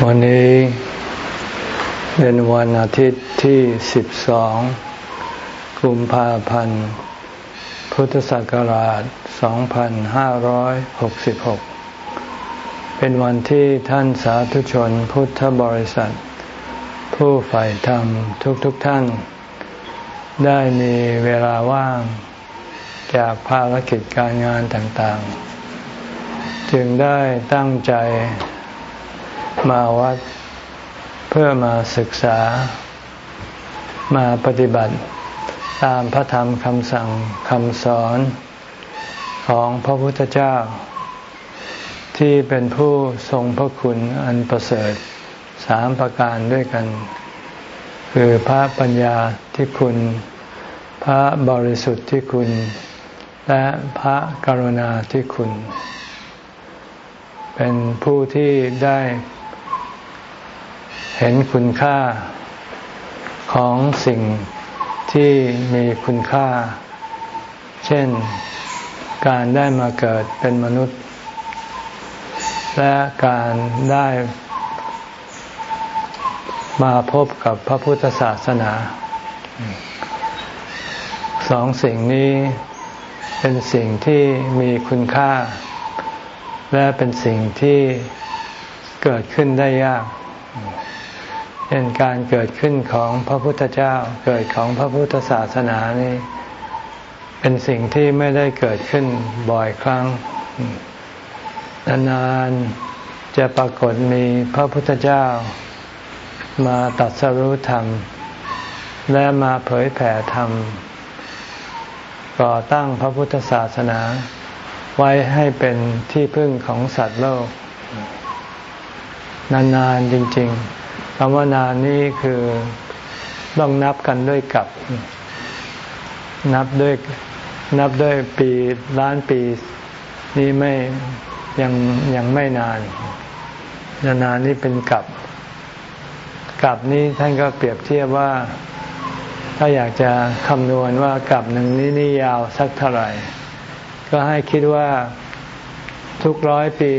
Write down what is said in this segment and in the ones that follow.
วันนี้เป็นวันอาทิตย์ที่ 12 กุมภาพันธ์ พุทธศักราช 2566 เป็นวันที่ท่านสาธุชนพุทธบริษัท ผู้ใฝ่ธรรมทุกๆทท่าน ได้มีเวลาว่างจากภารกิจการงานต่างๆ จึงได้ตั้งใจ มาวัด เพื่อมาศึกษา มาปฏิบัติ ตามพระธรรมคำสั่งคำสอนของพระพุทธเจ้า ที่เป็นผู้ทรงพระคุณอันประเสริฐสามประการด้วยกัน คือพระปัญญาที่คุณ พระบริสุทธิ์ที่คุณ และพระกรุณาที่คุณ เป็นผู้ที่ได้ เห็นคุณค่าของสิ่งที่มีคุณค่า เช่นการได้มาเกิดเป็นมนุษย์ และการได้มาพบกับพระพุทธศาสนา สองสิ่งนี้เป็นสิ่งที่มีคุณค่า และเป็นสิ่งที่เกิดขึ้นได้ยาก เป็นการเกิดขึ้นของพระพุทธเจ้า เกิดของพระพุทธศาสนานี่เป็นสิ่งที่ไม่ได้เกิดขึ้นบ่อยครั้ง นานๆจะปรากฏมีพระพุทธเจ้ามาตัดสรุธรรม และมาเผยแผ่ธรรม ก่อตั้งพระพุทธศาสนา ไว้ให้เป็นที่พึ่งของสัตว์โลก นานๆจริง ๆ คำว่านานนี้คือต้องนับกันด้วยกับ นับด้วยนับด้วยปีล้านปีนี้ไม่ยังยังไม่นานนานนี้เป็นกับ กับนี้ท่านก็เปรียบเทียบว่า ถ้าอยากจะคำนวณว่ากับหนึ่งนี้นี่ยาวสักเท่าไหร่ ก็ให้คิดว่าทุกร้อยปี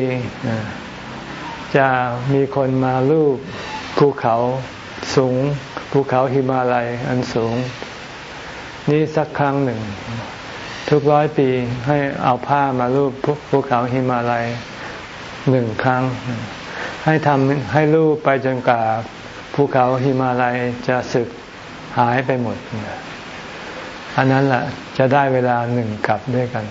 จะมีคนมาลูก ภูเขาสูง ภูเขาหิมาลัยอันสูง นี่สักครั้งหนึ่ง ทุกร้อยปีให้เอาผ้ามารูปภูเขาหิมาลัยหนึ่งครั้ง ให้ทำให้รูปไปจนกว่าภูเขาหิมาลัยจะสึกหายไปหมด อันนั้นแหละจะได้เวลาหนึ่งกลับด้วยกัน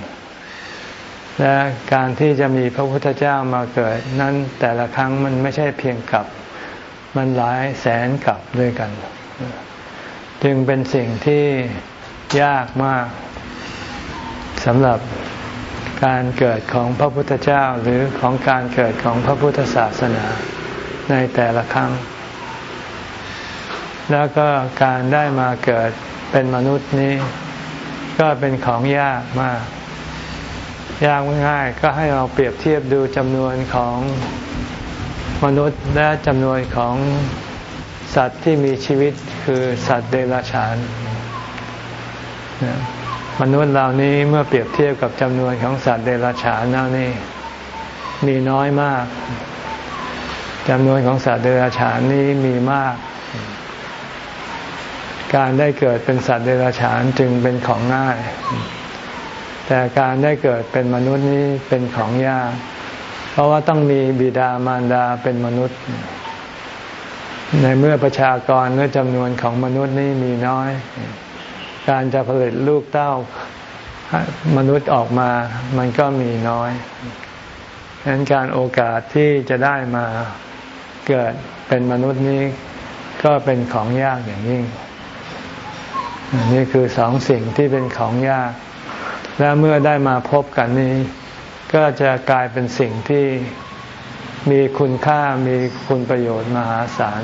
และการที่จะมีพระพุทธเจ้ามาเกิด นั้นแต่ละครั้งมันไม่ใช่เพียงกลับ มันหลายแสนกับด้วยกัน จึงเป็นสิ่งที่ยากมากสำหรับการเกิดของพระพุทธเจ้าหรือของการเกิดของพระพุทธศาสนาในแต่ละครั้ง แล้วก็การได้มาเกิดเป็นมนุษย์นี้ ก็เป็นของยากมาก ยากง่ายก็ให้เราเปรียบเทียบดูจำนวนของ มนุษย์และจำนวนของสัตว์ที่มีชีวิตคือสัตว์เดรัจฉาน มนุษย์เหล่านี้เมื่อเปรียบเทียบกับจำนวนของสัตว์เดรัจฉานแล้วนี่มีน้อยมากจำนวนของสัตว์เดรัจฉานนี้มีมาก การได้เกิดเป็นสัตว์เดรัจฉานจึงเป็นของง่าย แต่การได้เกิดเป็นมนุษย์นี้เป็นของยาก เพราะว่าต้องมีบิดามารดาเป็นมนุษย์ ในเมื่อประชากรและจำนวนของมนุษย์นี่มีน้อย การจะผลิตลูกเต้ามนุษย์ออกมามันก็มีน้อยดังนั้นการโอกาสที่จะได้มาเกิดเป็นมนุษย์นี้ก็เป็นของยากอย่างยิ่ง นี่คือสองสิ่งที่เป็นของยาก และเมื่อได้มาพบกันนี้ ก็จะกลายเป็นสิ่งที่มีคุณค่ามีคุณประโยชน์มหาศาล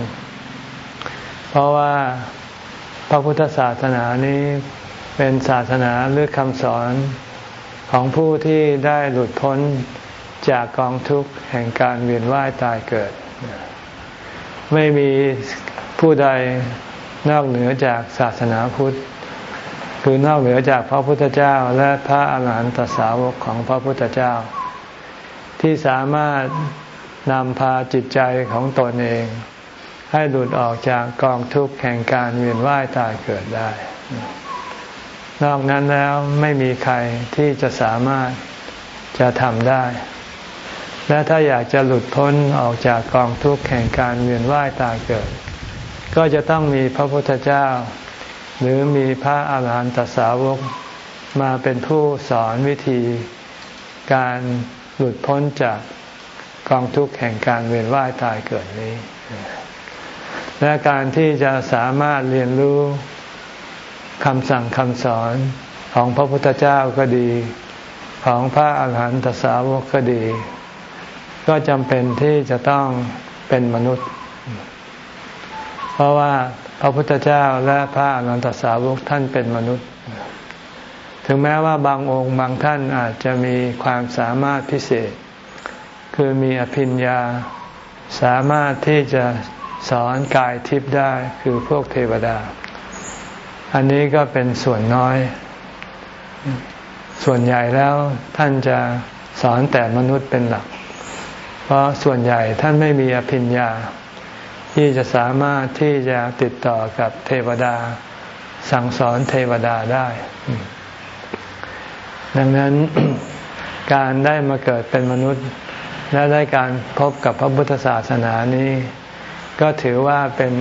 เพราะว่าพระพุทธศาสนานี้เป็นศาสนาหรือคำสอนของผู้ที่ได้หลุดพ้นจากกองทุกข์แห่งการเวียนว่ายตายเกิด ไม่มีผู้ใดนอกเหนือจากศาสนาพุทธ คือนอกเหนือจากพระพุทธเจ้าและพระอาหารหันตสาวกของพระพุทธเจ้า ที่สามารถนำพาจิตใจของตนเอง ให้หลุดออกจากกองทุกข์แห่งการเวียนว่ายตายเกิดได้ นอกนั้นแล้วไม่มีใครที่จะสามารถจะทำได้ และถ้าอยากจะหลุดพ้นออกจากกองทุกข์แห่งการเวียนว่ายตายเกิด ก็จะต้องมีพระพุทธเจ้า หรือมีพระอาหารหันตสาวกมาเป็นผู้สอนวิธีการหลุดพ้นจากกองทุกข์แห่งการเวียนว่ายตายเกิดนี้ และการที่จะสามารถเรียนรู้คำสั่งคำสอนของพระพุทธเจ้าก็ดี ของพระอาหารหันตสาวกก็ดี ก็จำเป็นที่จะต้องเป็นมนุษย์ เพราะว่า พระพุทธเจ้าและพระอาหารหันตสาวกท่านเป็นมนุษย์ ถึงแม้ว่าบางองค์บางท่านอาจจะมีความสามารถพิเศษ คือมีอภิญญา สามารถที่จะสอนกายทิพย์ได้คือพวกเทวดา อันนี้ก็เป็นส่วนน้อย ส่วนใหญ่แล้วท่านจะสอนแต่มนุษย์เป็นหลัก เพราะส่วนใหญ่ท่านไม่มีอภิญญา ที่จะสามารถที่จะติดต่อกับเทวดา สั่งสอนเทวดาได้ ดังนั้นการได้มาเกิดเป็นมนุษย์ และได้การพบกับพระพุทธศาสนานี้ ก็ถือว่าเป็น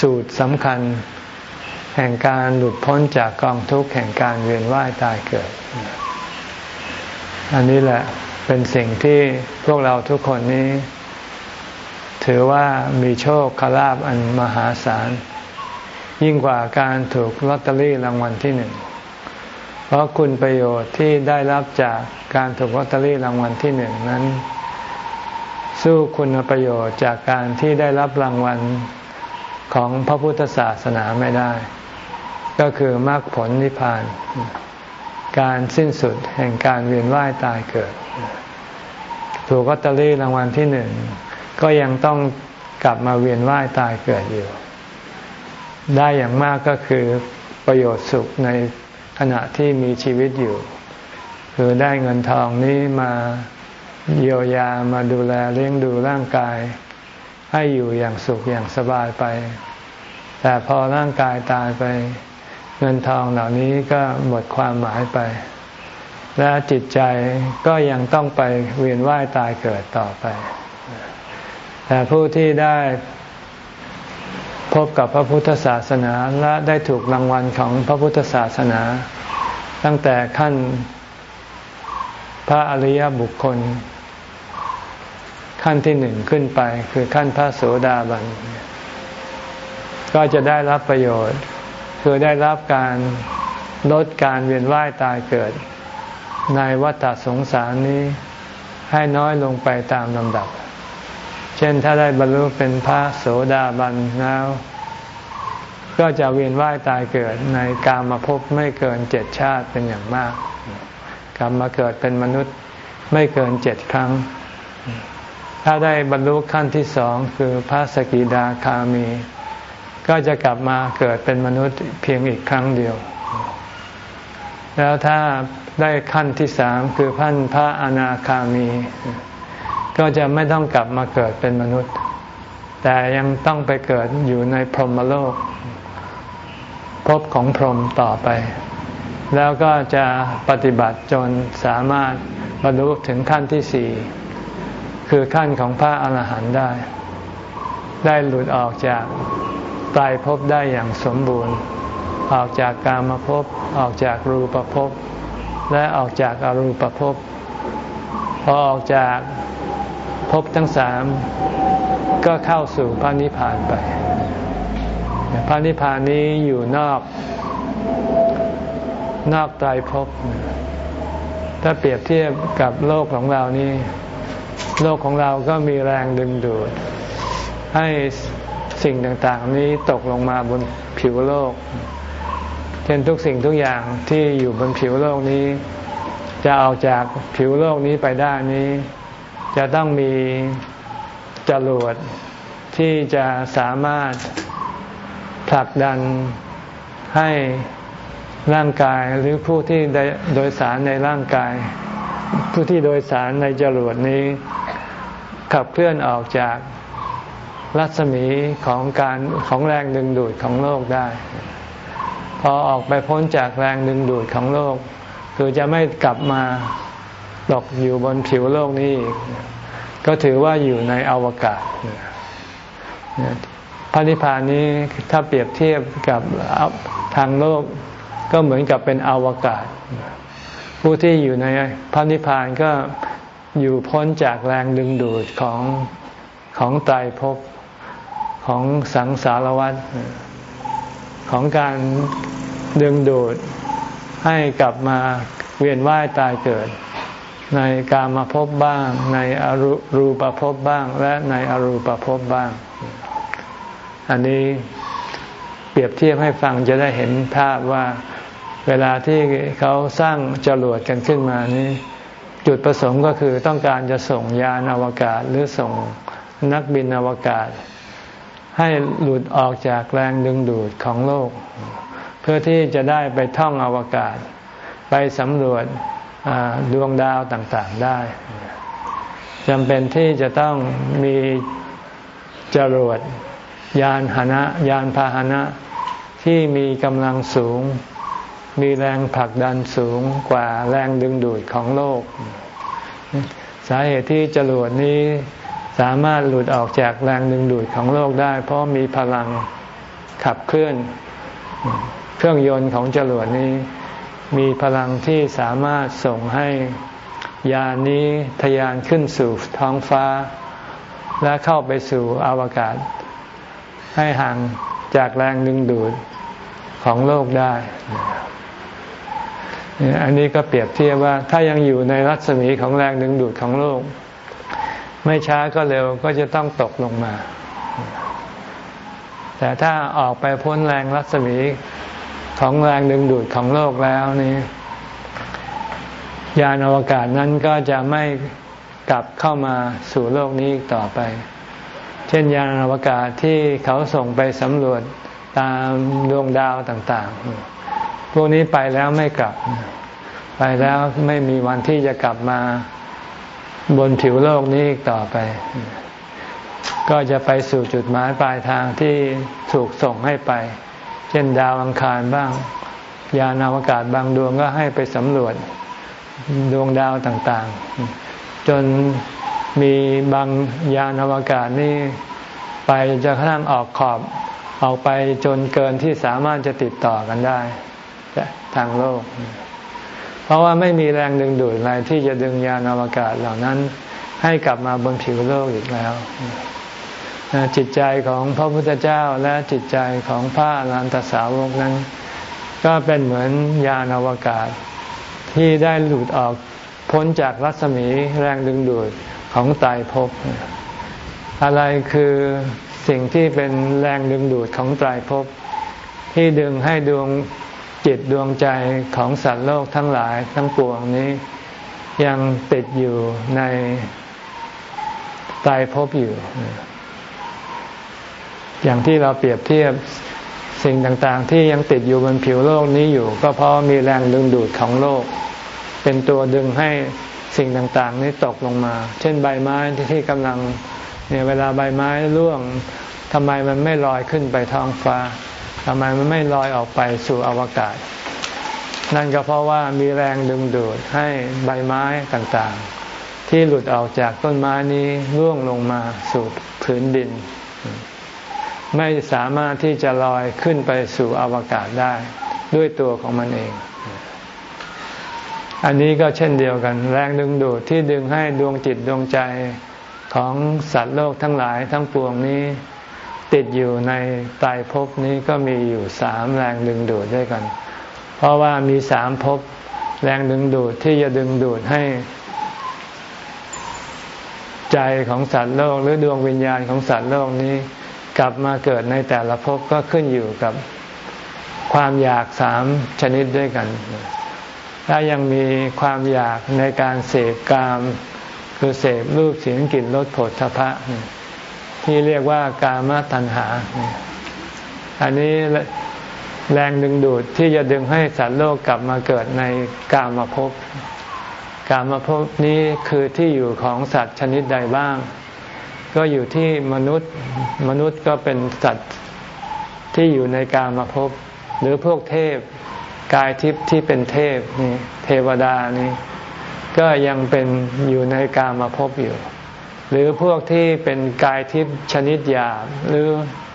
สูตรสำคัญ แห่งการหลุดพ้นจากกองทุกข์แห่งการเวียนว่ายตายเกิด อันนี้แหละเป็นสิ่งที่พวกเราทุกคนนี้ ถือว่ามีโชคคลาบอันมหาศาล ยิ่งกว่าการถูกลอตเตอรี่รางวัลที่หนึ่ง เพราะคุณประโยชน์ที่ได้รับจากการถูกลอตเตอรี่รางวัลที่หนึ่งนั้น สู้คุณประโยชน์จากการที่ได้รับรางวัลของพระพุทธศาสนาไม่ได้ ก็คือมรรคผลนิพพาน การสิ้นสุดแห่งการเวียนว่ายตายเกิด ถูกลอตเตอรี่รางวัลที่หนึ่ง ก็ยังต้องกลับมาเวียนว่ายตายเกิดอยู่ ได้อย่างมากก็คือประโยชน์สุขในขณะที่มีชีวิตอยู่ คือได้เงินทองนี้มาเยียวยามาดูแลเลี้ยงดูร่างกาย ให้อยู่อย่างสุขอย่างสบายไป แต่พอร่างกายตายไป เงินทองเหล่านี้ก็หมดความหมายไป และจิตใจก็ยังต้องไปเวียนว่ายตายเกิดต่อไป แต่ผู้ที่ได้พบกับพระพุทธศาสนาและได้ถูกรางวัลของพระพุทธศาสนา ตั้งแต่ขั้นพระอริยบุคคล ขั้นที่หนึ่งขึ้นไปคือขั้นพระโสดาบัน ก็จะได้รับประโยชน์ คือได้รับการลดการเวียนว่ายตายเกิด ในวัฏสงสารนี้ให้น้อยลงไปตามลำดับ เช่นถ้าได้บรรลุเป็นพระโสดาบันแล้วก็จะเวียนว่ายตายเกิดในกามาพบไม่เกินเจ็ดชาติเป็นอย่างมากกลับมาเกิดเป็นมนุษย์ไม่เกินเจ็ดครั้ง ถ้าได้บรรลุขั้นที่สองคือพระสกิดาคามี ก็จะกลับมาเกิดเป็นมนุษย์เพียงอีกครั้งเดียว แล้วถ้าได้ขั้นที่สามคือพันพระอนาคามี ก็จะไม่ต้องกลับมาเกิดเป็นมนุษย์ แต่ยังต้องไปเกิดอยู่ในพรหมโลกพบของพรหมต่อไป แล้วก็จะปฏิบัติจนสามารถบรรลุถึงขั้นที่สี่คือขั้นของพระอาหารหันต์ได้ ได้หลุดออกจากตายภพได้อย่างสมบูรณ์ ออกจากกามภพออกจากรูปภพและออกจากอรูปภพพอออกจาก ภพทั้งสามก็เข้าสู่พระนิพพานไป พระนิพพานนี้อยู่นอกนอกไตรภพ ถ้าเปรียบเทียบกับโลกของเรานี่ โลกของเราก็มีแรงดึงดูด ให้สิ่งต่างๆ นี้ตกลงมาบนผิวโลก เช่นทุกสิ่งทุกอย่างที่อยู่บนผิวโลกนี้ จะเอาจากผิวโลกนี้ไปได้นี้ จะต้องมีจรวดที่จะสามารถผลักดันให้ร่างกายหรือผู้ที่โดยสารในร่างกาย ผู้ที่โดยสารในจรวดนี้ ขับเคลื่อนออกจากรัศมีของการของแรงดึงดูดของโลกได้ พอออกไปพ้นจากแรงดึงดูดของโลก คือจะไม่กลับมา ตกอยู่บนผิวโลกนี้ ก็ถือว่าอยู่ในอวกาศพระนิพพานนี้ถ้าเปรียบเทียบกับทางโลกก็เหมือนกับเป็นอวกาศ ผู้ที่อยู่ในพระนิพพานก็อยู่พ้นจากแรงดึงดูดของของไตรภพของสังสารวัฏของการดึงดูดให้กลับมาเวียนว่ายตายเกิด ในกามาภพบ้าง ในอรูปภพบ้าง และในอรูปภพบ้าง อันนี้เปรียบเทียบให้ฟังจะได้เห็นภาพว่าเวลาที่เขาสร้างจรวดกันขึ้นมานี้ จุดประสงค์ก็คือต้องการจะส่งยานอวกาศหรือส่งนักบินอวกาศ ให้หลุดออกจากแรงดึงดูดของโลก เพื่อที่จะได้ไปท่องอวกาศ ไปสำรวจ ดวงดาวต่างๆได้จำเป็นที่จะต้องมีจรวดยานหนะยานพาหนะที่มีกำลังสูง มีแรงผลักดันสูงกว่าแรงดึงดูดของโลก สาเหตุที่จรวดนี้สามารถหลุดออกจากแรงดึงดูดของโลกได้ เพราะมีพลังขับเคลื่อน เครื่องยนต์ของจรวดนี้ มีพลังที่สามารถส่งให้ยานนี้ทะยานขึ้นสู่ท้องฟ้า และเข้าไปสู่อวกาศ ให้ห่างจากแรงดึงดูดของโลกได้ อันนี้ก็เปรียบเทียบว่าถ้ายังอยู่ในรัศมีของแรงดึงดูดของโลก ไม่ช้าก็เร็วก็จะต้องตกลงมา แต่ถ้าออกไปพ้นแรงรัศมี ของแรงดึงดูดของโลกแล้วนี่ยานอวกาศนั้นก็จะไม่กลับเข้ามาสู่โลกนี้ต่อไป เช่นยานอวกาศที่เขาส่งไปสำรวจตามดวงดาวต่างๆ พวกนี้ไปแล้วไม่กลับ ไปแล้วไม่มีวันที่จะกลับมาบนผิวโลกนี้อีกต่อไป ก็จะไปสู่จุดหมายปลายทางที่ถูกส่งให้ไป เช่นดาวอังคารบ้าง ยานอวกาศบางดวงก็ให้ไปสำรวจดวงดาวต่างๆ จนมีบางยานอวกาศนี่ไปจะกระทั่งออกขอบออกไปจนเกินที่สามารถจะติดต่อกันได้ทางโลก เพราะว่าไม่มีแรงดึงดูดอะไรที่จะดึงยานอวกาศเหล่านั้นให้กลับมาบนผิวโลกอีกแล้ว จิตใจของพระพุทธเจ้าและจิตใจของพระอรหันตสาวกนั้น ก็เป็นเหมือนยานอวกาศ ที่ได้หลุดออกพ้นจากรัศมีแรงดึงดูดของตายภพอะไรคือสิ่งที่เป็นแรงดึงดูดของตายภพที่ดึงให้ดวงจิตดวงใจของสัตว์โลกทั้งหลายทั้งปวงนี้ ยังติดอยู่ในตายภพอยู่ อย่างที่เราเปรียบเทียบสิ่งต่างๆ ที่ยังติดอยู่บนผิวโลกนี้อยู่ ก็เพราะมีแรงดึงดูดของโลก เป็นตัวดึงให้สิ่งต่างๆ นี้ตกลงมา เช่นใบไม้ที่กำลังเนี่ยเวลาใบไม้ร่วงทำไมมันไม่ลอยขึ้นไปท้องฟ้าทำไมมันไม่ลอยออกไปสู่อวกาศ นั่นก็เพราะว่ามีแรงดึงดูดให้ใบไม้ต่างๆ ที่หลุดออกจากต้นไม้นี้ร่วงลงมาสู่พื้นดิน ไม่สามารถที่จะลอยขึ้นไปสู่อวกาศได้ด้วยตัวของมันเอง อันนี้ก็เช่นเดียวกัน แรงดึงดูดที่ดึงให้ดวงจิตดวงใจของสัตว์โลกทั้งหลายทั้งปวงนี้ ติดอยู่ในตายภพนี้ก็มีอยู่สามแรงดึงดูดด้วยกัน เพราะว่ามีสามภพแรงดึงดูดที่จะดึงดูดให้ ใจของสัตว์โลกหรือดวงวิญญาณของสัตว์โลกนี้ กลับมาเกิดในแต่ละภพก็ขึ้นอยู่กับความอยากสามชนิดด้วยกัน ถ้ายังมีความอยากในการเสพกาม คือเสพรูปเสียงกลิ่นรสผลทพะ ที่เรียกว่ากามตัณหา อันนี้แรงดึงดูดที่จะดึงให้สัตว์โลกกลับมาเกิดในกามภพการมาพนี้คือที่อยู่ของสัตว์ชนิดใดบ้าง ก็อยู่ที่มนุษย์มนุษย์ก็เป็นสัตว์ที่อยู่ในการมาพบหรือพวกเทพกายทิพย์ที่เป็นเทพนี่เทวดานี่ก็ยังเป็นอยู่ในการมาพบอยู่ หรือพวกที่เป็นกายทิพย์ชนิดหยาบหรือ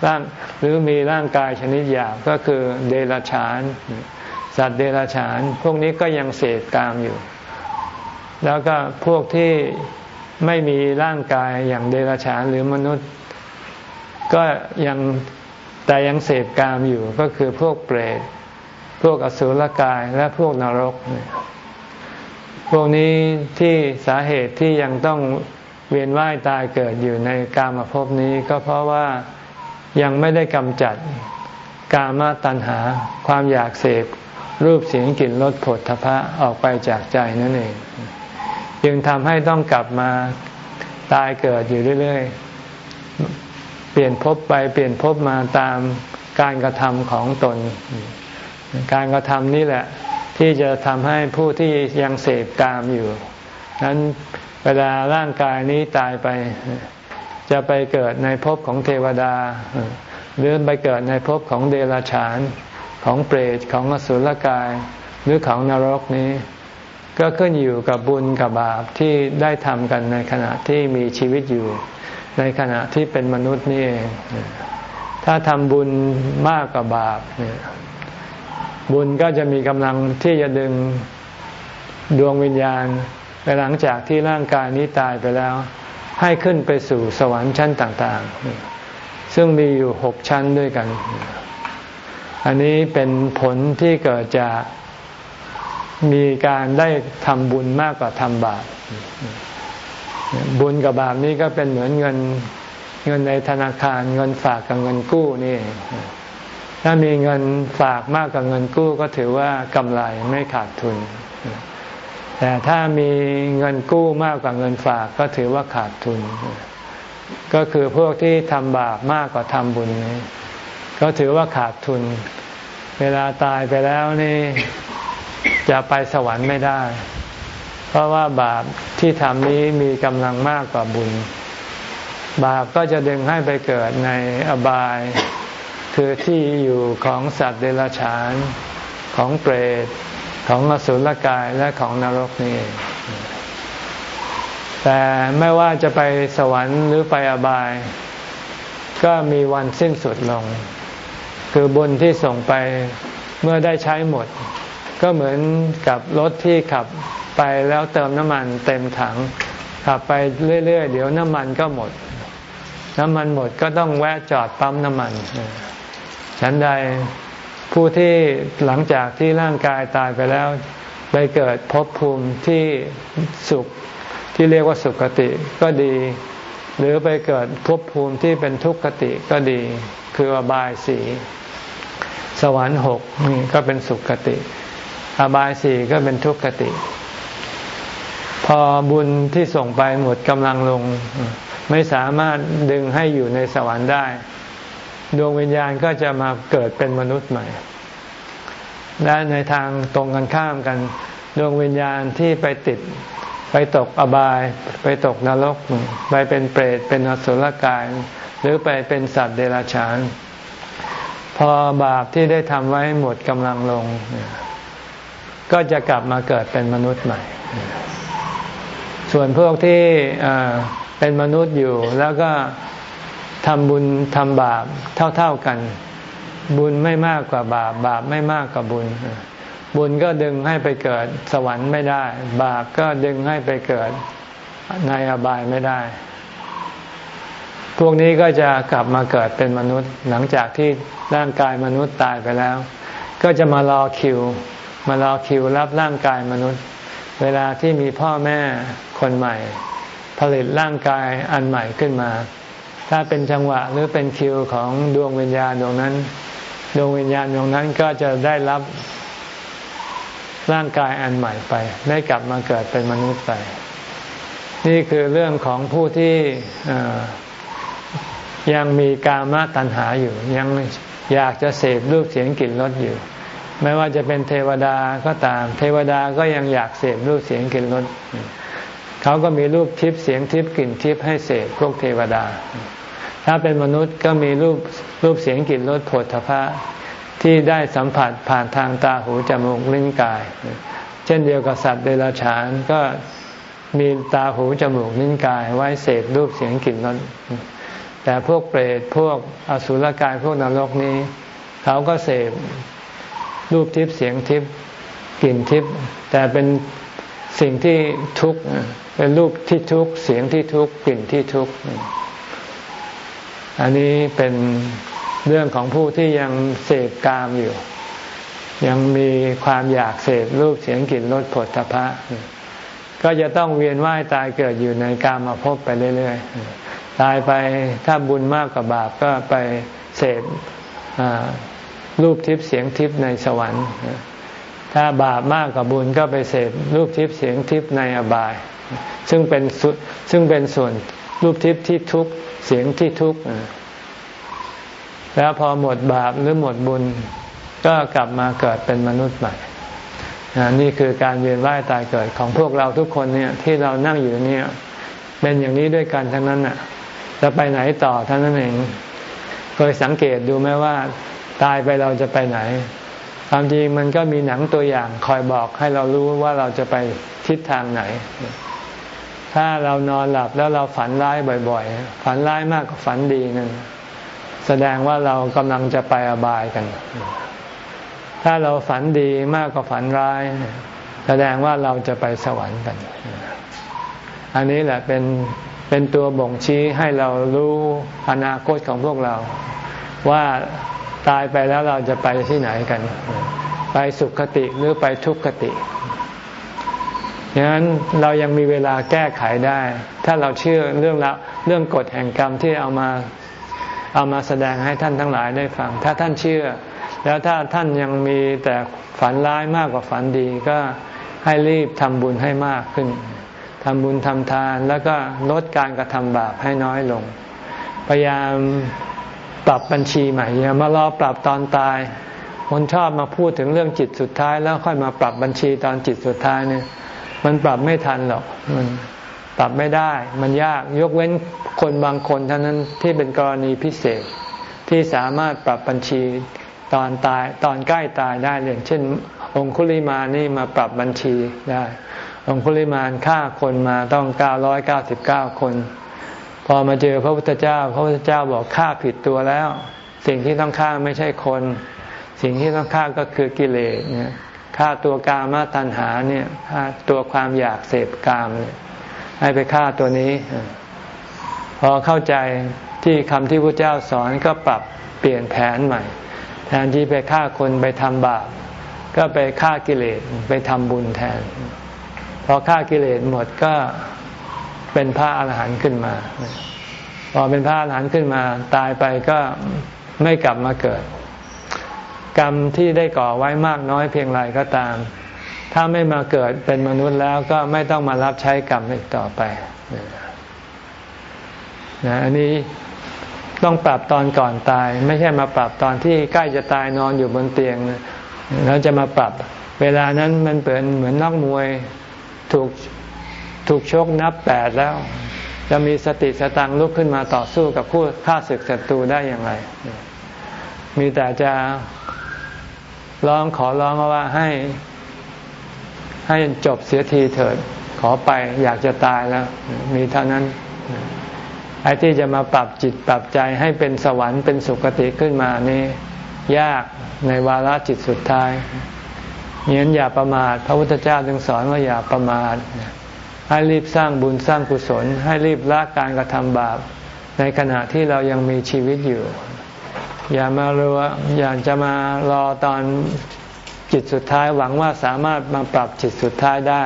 ร่างหรือมีร่างกายชนิดหยาบก็คือเดรัจฉาน สัตว์เดรัจฉาน พวกนี้ก็ยังเสพกามอยู่ แล้วก็พวกที่ ไม่มีร่างกายอย่างเดรัจฉานหรือมนุษย์ ก็ยังแต่ยังเสพกามอยู่ก็คือพวกเปรตพวกอสุรกายและพวกนรก พวกนี้ที่สาเหตุที่ยังต้องเวียนว่ายตายเกิดอยู่ในกามภพนี้ก็เพราะว่ายังไม่ได้กำจัดกามาตัณหาความอยากเสพรูปเสียงกลิ่นรสผลทพะออกไปจากใจนั่นเอง จึงทำให้ต้องกลับมาตายเกิดอยู่เรื่อยๆ เปลี่ยนภพไปเปลี่ยนภพมาตามการกระทำของตน การกระทำนี่แหละ ที่จะทำให้ผู้ที่ยังเสพกามอยู่ นั้นเวลาร่างกายนี้ตายไป จะไปเกิดในภพของเทวดา หรือไปเกิดในภพของเดรัจฉานของเปรตของอสุรกายหรือของนรกนี้ ก็ขึ้นอยู่กับบุญกับบาปที่ได้ทำกันในขณะที่มีชีวิตอยู่ ในขณะที่เป็นมนุษย์นี่เองถ้าทำบุญมากกว่าบาปเนี่ยบุญก็จะมีกำลังที่จะดึงดวงวิญญาณไปหลังจากที่ร่างกายนี้ตายไปแล้ว ให้ขึ้นไปสู่สวรรค์ชั้นต่าง ๆ ซึ่งมีอยู่หกชั้นด้วยกัน อันนี้เป็นผลที่เกิดจาก มีการได้ทำบุญมากกว่าทำบาปบุญกับบาปนี้ก็เป็นเหมือนเงินเงินในธนาคารเงินฝากกับเงินกู้นี่ ถ้ามีเงินฝากมากกว่าเงินกู้ก็ถือว่ากำไรไม่ขาดทุน แต่ถ้ามีเงินกู้มากกว่าเงินฝากก็ถือว่าขาดทุน ก็คือพวกที่ทำบาปมากกว่าทำบุญนี้ก็ถือว่าขาดทุน เวลาตายไปแล้วนี่ จะไปสวรรค์ไม่ได้ เพราะว่าบาปที่ทำนี้มีกำลังมากกว่าบุญ บาปก็จะดึงให้ไปเกิดในอบาย คือที่อยู่ของสัตว์เดรัจฉาน ของเปรต ของอสุรกายและของนรกนี่แต่ไม่ว่าจะไปสวรรค์หรือไปอบาย ก็มีวันสิ้นสุดลง คือบุญที่ส่งไปเมื่อได้ใช้หมด ก็เหมือนกับรถที่ขับไปแล้วเติมน้ำมันเต็มถัง ขับไปเรื่อย ๆ เดี๋ยวน้ำมันก็หมด น้ำมันหมดก็ต้องแวะจอดปั๊มน้ำมัน ฉันใดผู้ที่หลังจากที่ร่างกายตายไปแล้ว ไปเกิดภพภูมิที่สุขที่เรียกว่าสุขติก็ดี หรือไปเกิดภพภูมิที่เป็นทุกขติก็ดี คืออบายสี สวรรค์หกนี่ก็เป็นสุขติ อบายสี่ก็เป็นทุกขติ พอบุญที่ส่งไปหมดกำลังลง ไม่สามารถดึงให้อยู่ในสวรรค์ได้ ดวงวิญญาณก็จะมาเกิดเป็นมนุษย์ใหม่ และในทางตรงกันข้ามกัน ดวงวิญญาณที่ไปติดไปตกอบาย ไปตกนรก ไปเป็นเปรตเป็นอสุรกาย หรือไปเป็นสัตว์เดรัจฉาน พอบาปที่ได้ทำไว้หมดกำลังลง ก็จะกลับมาเกิดเป็นมนุษย์ใหม่ ส่วนพวกที่เป็นมนุษย์อยู่แล้วก็ทำบุญทำบาปเท่าๆกัน บุญไม่มากกว่าบาป บาปไม่มากกว่าบุญ บุญก็ดึงให้ไปเกิดสวรรค์ไม่ได้ บาปก็ดึงให้ไปเกิดในอบายไม่ได้ พวกนี้ก็จะกลับมาเกิดเป็นมนุษย์ หลังจากที่ร่างกายมนุษย์ตายไปแล้ว ก็จะมารอคิว มารอคิวรับร่างกายมนุษย์ เวลาที่มีพ่อแม่คนใหม่ ผลิตร่างกายอันใหม่ขึ้นมา ถ้าเป็นจังหวะหรือเป็นคิวของดวงวิญญาณดวงนั้น ดวงวิญญาณดวงนั้นก็จะได้รับร่างกายอันใหม่ไป ได้กลับมาเกิดเป็นมนุษย์ไป นี่คือเรื่องของผู้ที่ยังมีกามตัณหาอยู่ ยังอยากจะเสพรูปเสียงกลิ่นรสอยู่ ไม่ว่าจะเป็นเทวดาก็ตาม เทวดาก็ยังอยากเสพรูปเสียงกลิ่นรสเขาก็มีรูปทิพย์เสียงทิพย์กลิ่นทิพย์ให้เสพพวกเทวดา ถ้าเป็นมนุษย์ก็มีรูปรูปเสียงกลิ่นรสผฏฐพะที่ได้สัมผัสผ่านทางตาหูจมูกลิ้นกาย เช่นเดียวกับสัตว์เดรัจฉานก็มีตาหูจมูกลิ้นกายไว้เสพรูปเสียงกลิ่นรสแต่พวกเปรตพวกอสุรกายพวกนรกนี้ เขาก็เสพ รูปทิพย์เสียงทิพย์กลิ่นทิพย์แต่เป็นสิ่งที่ทุกข์เป็นรูปที่ทุกข์เสียงที่ทุกข์กลิ่นที่ทุกข์อันนี้เป็นเรื่องของผู้ที่ยังเสพกามอยู่ ยังมีความอยากเสพรูปเสียงกลิ่นรสผลทพะ ก็จะต้องเวียนว่ายตายเกิดอยู่ในกามมาพบไปเรื่อยๆตายไปถ้าบุญมากกว่าบาปก็ไปเสพ รูปทิพย์เสียงทิพย์ในสวรรค์ ถ้าบาปมากกว่าบุญก็ไปเสพรูปทิพย์เสียงทิพย์ในอบาย ซึ่งเป็นซึ่งเป็นส่วนรูปทิพย์ที่ทุกข์เสียงที่ทุกข์แล้วพอหมดบาปหรือหมดบุญ ก็กลับมาเกิดเป็นมนุษย์ใหม่นี่คือการเวียนว่ายตายเกิดของพวกเราทุกคนเนี่ยที่เรานั่งอยู่เนี่ยเป็นอย่างนี้ด้วยกันทั้งนั้นน่ะจะไปไหนต่อทั้งนั้นเองเคยสังเกตดูไหมว่า ตายไปเราจะไปไหน ความจริงมันก็มีหนังตัวอย่างคอยบอกให้เรารู้ว่าเราจะไปทิศทางไหน ถ้าเรานอนหลับแล้วเราฝันร้ายบ่อยๆ ฝันร้ายมากกว่าฝันดีนั่นแสดงว่าเรากำลังจะไปอบายกัน ถ้าเราฝันดีมากกว่าฝันร้าย แสดงว่าเราจะไปสวรรค์กัน อันนี้แหละเป็นเป็นตัวบ่งชี้ให้เรารู้อนาคตของพวกเรา ว่า ตายไปแล้วเราจะไปที่ไหนกัน ไปสุขคติหรือไปทุกขติดังนั้นเรายังมีเวลาแก้ไขได้ ถ้าเราเชื่อเรื่องละเรื่องกฎแห่งกรรมที่เอามาเอามาแสดงให้ท่านทั้งหลายได้ฟัง ถ้าท่านเชื่อ แล้วถ้าท่านยังมีแต่ฝันร้ายมากกว่าฝันดีก็ให้รีบทำบุญให้มากขึ้นทำบุญทำทานแล้วก็ลดการกระทำบาปให้น้อยลง พยายาม ปรับบัญชีใหม่อย่ามารอปรับตอนตายคนชอบมาพูดถึงเรื่องจิตสุดท้าย แล้วค่อยมาปรับบัญชีตอนจิตสุดท้ายเนี่ย มันปรับไม่ทันหรอกมันปรับไม่ได้ มันยากยกเว้นคนบางคนเท่านั้นที่เป็นกรณีพิเศษ ที่สามารถปรับบัญชีตอนตายตอนใกล้ตายได้อย่างเช่น องคุลิมานี่มาปรับบัญชีได้ องคุลิมานฆ่าคนมาต้อง 999 คน พอมาเจอพระพุทธเจ้า พระพุทธเจ้าบอกฆ่าผิดตัวแล้ว สิ่งที่ต้องฆ่าไม่ใช่คน สิ่งที่ต้องฆ่าก็คือกิเลสเนี่ยฆ่าตัวกามาตัณหาเนี่ยฆ่าตัวความอยากเสพกามเนี่ยให้ไปฆ่าตัวนี้ พอเข้าใจที่คำที่พระเจ้าสอนก็ปรับเปลี่ยนแผนใหม่ แทนที่ไปฆ่าคนไปทำบาปก็ไปฆ่ากิเลสไปทำบุญแทนพอฆ่ากิเลสหมดก็ เป็นพระอาหารหันต์ขึ้นมา พอเป็นพระอาหารหันต์ขึ้นมา ตายไปก็ไม่กลับมาเกิด กรรมที่ได้ก่อไว้มากน้อยเพียงไรก็ตาม ถ้าไม่มาเกิดเป็นมนุษย์แล้วก็ไม่ต้องมารับใช้กรรมอีกต่อไปนะอันนี้ต้องปรับตอนก่อนตาย ไม่ใช่มาปรับตอนที่ใกล้จะตายนอนอยู่บนเตียงแล้วจะมาปรับ เวลานั้นมันเป็นเหมือนนักมวยถูก ถูกชกนับแปดแล้ว จะมีสติสตังลุกขึ้นมาต่อสู้กับผู้ฆ่าศึกศัตรูได้อย่างไร มีแต่จะร้องขอร้องว่าให้ ให้จบเสียทีเถิด ขอไปอยากจะตายแล้ว มีเท่านั้นไอ้ที่จะมาปรับจิตปรับใจให้เป็นสวรรค์เป็นสุคติขึ้นมานี่ยากในวาระจิตสุดท้ายเนี้ยอย่าประมาท พระพุทธเจ้าจึงสอนว่าอย่าประมาท ให้รีบสร้างบุญสร้างกุศล ให้รีบละการกระทำบาป ในขณะที่เรายังมีชีวิตอยู่ อย่ามารออย่าจะมารอตอนจิตสุดท้ายหวังว่าสามารถมาปรับจิตสุดท้ายได้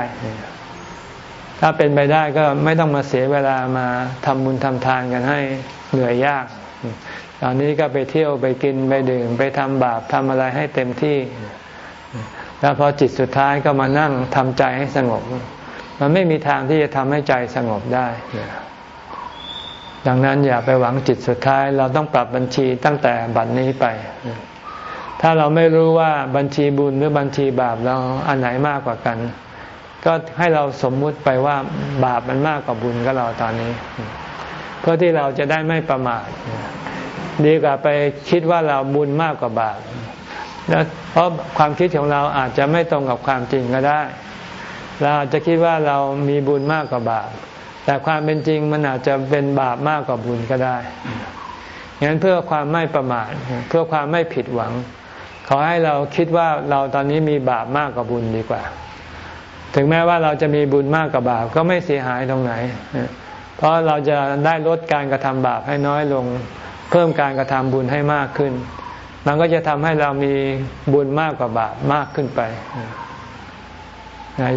ถ้าเป็นไปได้ก็ไม่ต้องมาเสียเวลามาทำบุญทำทานกันให้เหนื่อยยาก ตอนนี้ก็ไปเที่ยวไปกินไปดื่มไปทำบาปทำอะไรให้เต็มที่ แล้วพอจิตสุดท้ายก็มานั่งทำใจให้สงบ มันไม่มีทางที่จะทำให้ใจสงบได้ ดังนั้นอย่าไปหวังจิตสุดท้าย เราต้องปรับบัญชีตั้งแต่บัดนนี้ไป ถ้าเราไม่รู้ว่าบัญชีบุญหรือบัญชีบาปเราอันไหนมากกว่ากัน ก็ให้เราสมมุติไปว่าบาปมันมากกว่าบุญก็เราตอนนี้ เพื่อที่เราจะได้ไม่ประมาทดีกว่าไปคิดว่าเราบุญมากกว่าบาปแล้วเพราะความคิดของเราอาจจะไม่ตรงกับความจริงก็ได้ เราอาจจะคิดว่าเรามีบุญมากกว่าบาป แต่ความเป็นจริงมันอาจจะเป็นบาปมากกว่าบุญก็ได้งั้นเพื่อความไม่ประมาทเพื่อความไม่ผิดหวัง ขอให้เราคิดว่าเราตอนนี้มีบาปมากกว่าบุญดีกว่า ถึงแม้ว่าเราจะมีบุญมากกว่าบาปก็ไม่เสียหายตรงไหน เพราะเราจะได้ลดการกระทำบาปให้น้อยลง เพิ่มการกระทำบุญให้มากขึ้น มันก็จะทำให้เรามีบุญมากกว่าบาปมากขึ้นไป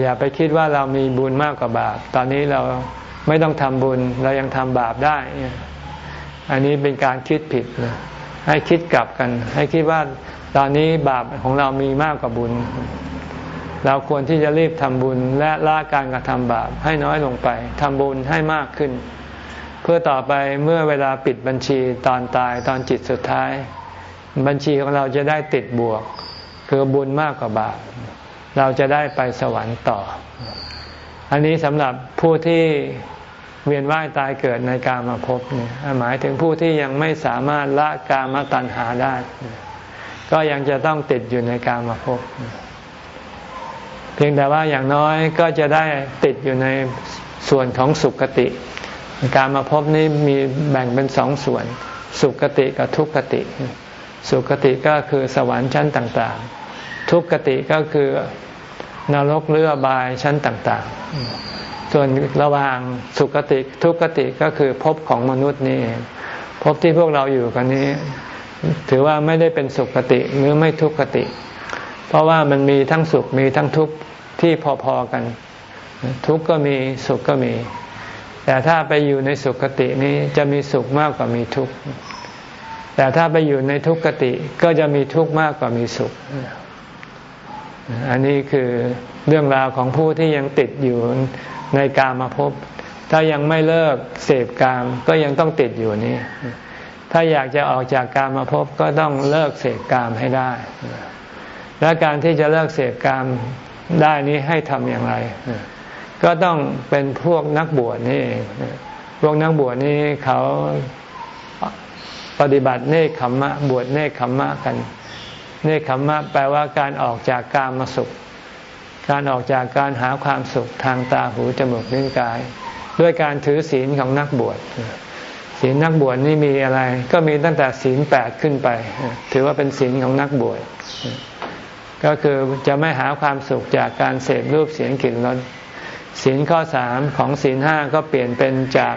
อย่าไปคิดว่าเรามีบุญมากกว่าบาป ตอนนี้เราไม่ต้องทำบุญ เรายังทำบาปได้ อันนี้เป็นการคิดผิดนะให้คิดกลับกัน ให้คิดว่าตอนนี้บาปของเรามีมากกว่าบุญ เราควรที่จะรีบทำบุญและละการกระทำบาปให้น้อยลงไปทำบุญให้มากขึ้น เพื่อต่อไปเมื่อเวลาปิดบัญชีตอนตายตอนจิตสุดท้าย บัญชีของเราจะได้ติดบวก คือบุญมากกว่าบาป เราจะได้ไปสวรรค์ต่อ อันนี้สำหรับผู้ที่เวียนว่ายตายเกิดในกามาพเนี่ยหมายถึงผู้ที่ยังไม่สามารถละกามตัณหาได้ ก็ยังจะต้องติดอยู่ในกามาพเพียงแต่ว่าอย่างน้อยก็จะได้ติดอยู่ในส่วนของสุขติ การมาพบนี้มีแบ่งเป็นสองส่วน สุขติกับทุกขติ สุขติก็คือสวรรค์ชั้นต่างๆ ทุกขติก็คือนรกเลือบายชั้นต่างๆ ส่วนระหว่างสุคติทุกขติก็คือภพของมนุษย์นี่ภพที่พวกเราอยู่กันนี้ ถือว่าไม่ได้เป็นสุคติหรือไม่ทุกขติ เพราะว่ามันมีทั้งสุขมีทั้งทุกข์ที่พอๆกัน ทุกข์ก็มีสุขก็มี แต่ถ้าไปอยู่ในสุคตินี้จะมีสุขมากกว่ามีทุกข์แต่ถ้าไปอยู่ในทุกขติก็จะมีทุกข์มากกว่ามีสุข อันนี้คือเรื่องราวของผู้ที่ยังติดอยู่ในกามาพบ ถ้ายังไม่เลิกเสพกามก็ยังต้องติดอยู่นี่ ถ้าอยากจะออกจากกามาพบก็ต้องเลิกเสพกามให้ได้ และการที่จะเลิกเสพกามได้นี้ให้ทำอย่างไร ก็ต้องเป็นพวกนักบวชนี่ พวกนักบวชนี่เขาปฏิบัติเนคขมมะ บวชเนคขมมะกันเนคขมมะแปลว่าการออกจากกามมาสุข การออกจากการหาความสุขทางตาหูจมูกลิ้นกาย ด้วยการถือศีลของนักบวชศีลนักบวชนี่มีอะไร ก็มีตั้งแต่ศีลแปดขึ้นไป ถือว่าเป็นศีลของนักบวชก็คือจะไม่หาความสุขจากการเสพรูปเสียงกลิ่นรสศีลข้อสามของศีลห้าก็เปลี่ยนเป็นจาก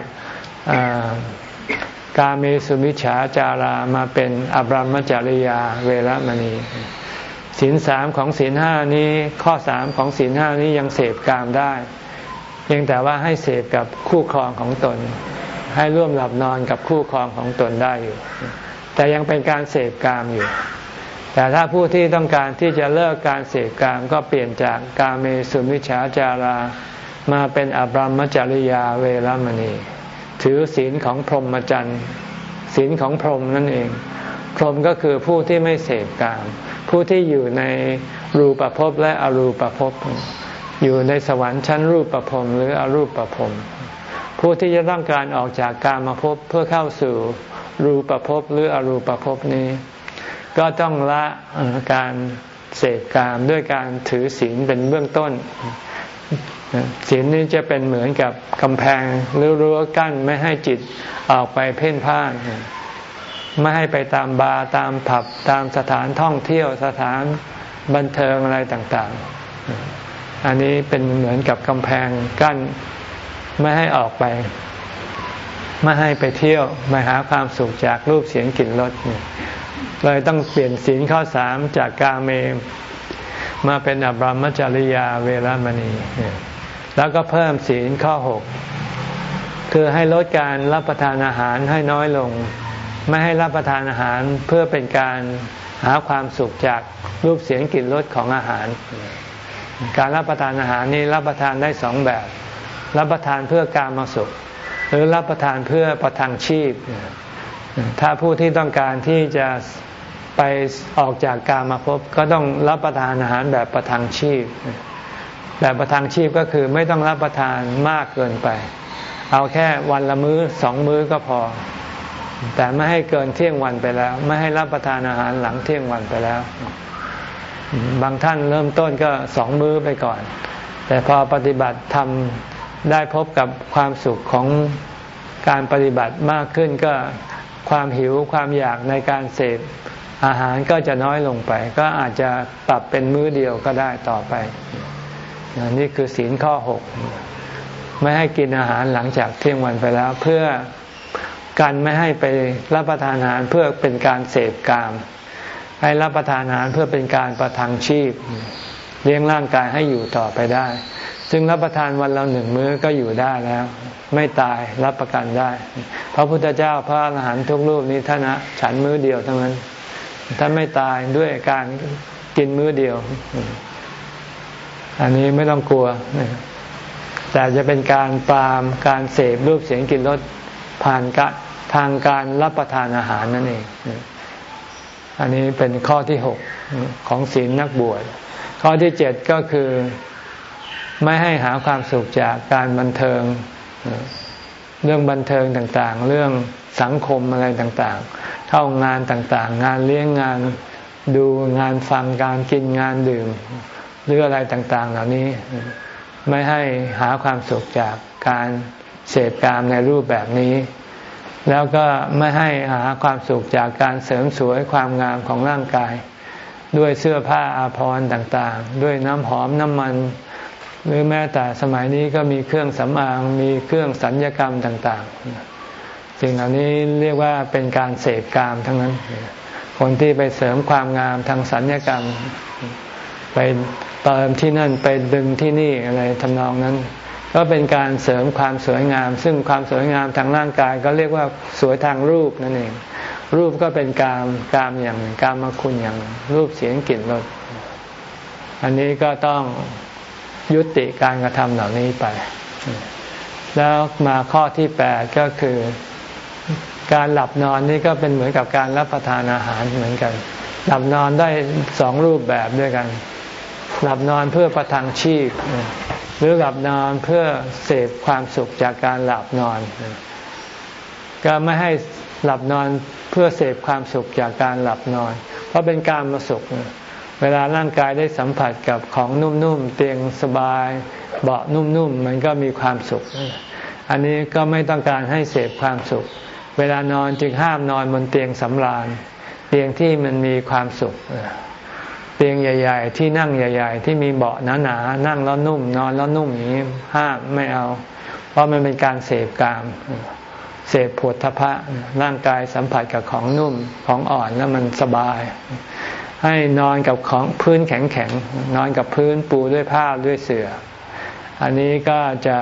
กาเมสุมิฉาจารามาเป็นอบรมจริยาเวรมณีศีลสามของศีลห้านี้ข้อสามของศีลห้านี้ยังเสพกามได้เพียงแต่ว่าให้เสพกับคู่ครองของตน ให้ร่วมหลับนอนกับคู่ครองของตนได้อยู่ แต่ยังเป็นการเสพกามอยู่ แต่ถ้าผู้ที่ต้องการที่จะเลิกการเสพกามก็เปลี่ยนจากกาเมสุมิชาจารามาเป็นอบรมจริยาเวรมณี ถือศีลของพรหมจรรย์ศีลของพรหมนั่นเอง พรหมก็คือผู้ที่ไม่เสพกาม ผู้ที่อยู่ในรูปภพและอรูปภพอยู่ในสวรรค์ชั้นรูปประพรมหรืออรูปประพรมผู้ที่จะต้องการออกจากการมาพเพื่อเข้าสู่รูปภพหรืออรูปภพนี้ ก็ต้องละการเสกกามด้วยการถือศีลเป็นเบื้องต้น ศีลนี้จะเป็นเหมือนกับกำแพงหรือรั้วกั้นไม่ให้จิตออกไปเพ่นพ่านไม่ให้ไปตามบาร์ตามผับตามสถานท่องเที่ยวสถานบันเทิงอะไรต่าง ๆ อันนี้เป็นเหมือนกับกำแพงกั้นไม่ให้ออกไป ไม่ให้ไปเที่ยวไม่หาความสุขจากรูปเสียงกลิ่นรสเลยต้องเปลี่ยนศีลข้อสามจากกาเมมาเป็นอบรมจริยาเวรมณี แล้วก็เพิ่มศีลข้อหกคือให้ลดการรับประทานอาหารให้น้อยลง ไม่ให้รับประทานอาหารเพื่อเป็นการหาความสุขจากรูปเสียงกลิ่นรสของอาหาร การรับประทานอาหารนี้รับประทานได้สองแบบ รับประทานเพื่อการมาสุข หรือรับประทานเพื่อประทังชีพ ถ้าผู้ที่ต้องการที่จะไปออกจากการมาพบก็ต้องรับประทานอาหารแบบประทังชีพ แบบประทังชีพก็คือไม่ต้องรับประทานมากเกินไป เอาแค่วันละมื้อสองมื้อก็พอ แต่ไม่ให้เกินเที่ยงวันไปแล้ว ไม่ให้รับประทานอาหารหลังเที่ยงวันไปแล้ว บางท่านเริ่มต้นก็สองมื้อไปก่อน แต่พอปฏิบัติทำได้พบกับความสุขของการปฏิบัติมากขึ้นก็ความหิวความอยากในการเสพอาหารก็จะน้อยลงไป ก็อาจจะปรับเป็นมื้อเดียวก็ได้ต่อไป นี่คือศีลข้อหกไม่ให้กินอาหารหลังจากเที่ยงวันไปแล้ว เพื่อกันไม่ให้ไปรับประทานอาหารเพื่อเป็นการเสพกาม ให้รับประทานอาหารเพื่อเป็นการประทังชีพ เลี้ยงร่างกายให้อยู่ต่อไปได้ ซึ่งรับประทานวันละหนึ่งมื้อก็อยู่ได้แล้ว ไม่ตายรับประกันได้ พระพุทธเจ้าพระอรหันต์ทุกรูปนี้ท่านนะฉันมื้อเดียวทั้งนั้นท่านไม่ตายด้วยการกินมื้อเดียว อันนี้ไม่ต้องกลัว แต่จะเป็นการปรามการเสพรูปเสียงกลิ่นรสผ่านกะทางการรับประทานอาหารนั่นเอง อันนี้เป็นข้อที่หกของศีลนักบวช ข้อที่เจ็ดก็คือไม่ให้หาความสุขจากการบันเทิง เรื่องบันเทิงต่างๆ เรื่องสังคมอะไรต่างๆ เข้างานต่างๆ งานเลี้ยงงานดูงานฟังการกินงานดื่ม หรืออะไรต่างๆ เหล่านี้ไม่ให้หาความสุขจากการเสพกามในรูปแบบนี้ แล้วก็ไม่ให้หาความสุขจากการเสริมสวยความงามของร่างกาย ด้วยเสื้อผ้าอาภรณ์ต่างๆ ด้วยน้ำหอมน้ำมัน หรือแม้แต่สมัยนี้ก็มีเครื่องสำอางมีเครื่องสัญญกรรมต่างๆ สิ่งเหล่านี้เรียกว่าเป็นการเสพกามทั้งนั้น คนที่ไปเสริมความงามทางสัญญกรรมไป เติมที่นั่นไปดึงที่นี่อะไรทำนองนั้น ก็เป็นการเสริมความสวยงาม ซึ่งความสวยงามทางร่างกายก็เรียกว่าสวยทางรูปนั่นเอง รูปก็เป็นกามกามอย่างกามมาคุณอย่างรูปเสียงกลิ่นรสอันนี้ก็ต้องยุติการกระทำเหล่านี้ไป แล้วมาข้อที่แปดก็คือ การหลับนอนนี่ก็เป็นเหมือนกับการรับประทานอาหารเหมือนกัน หลับนอนได้สองรูปแบบด้วยกัน หลับนอนเพื่อประทังชีพ หรือหลับนอนเพื่อเสพความสุขจากการหลับนอน ก็ไม่ให้หลับนอนเพื่อเสพความสุขจากการหลับนอน เพราะเป็นการมาสุข เวลาร่างกายได้สัมผัสกับของนุ่มๆเตียงสบาย เบาะนุ่มๆมันก็มีความสุข อันนี้ก็ไม่ต้องการให้เสพความสุข เวลานอนจึงห้ามนอนบนเตียงสำราญเตียงที่มันมีความสุข เตียงใหญ่ ๆ ที่นั่งใหญ่ ๆ ที่มีเบาะหนาๆนั่งแล้วนุ่ม นอนแล้วนุ่มนี้ห้ามไม่เอา เพราะมันเป็นการเสพกาม เสพผดทพะร่างกายสัมผัสกับของนุ่มของอ่อนแล้วมันสบาย ให้นอนกับของพื้นแข็งๆนอนกับพื้นปูด้วยผ้าด้วยเสือ่อ อันนี้ก็จะ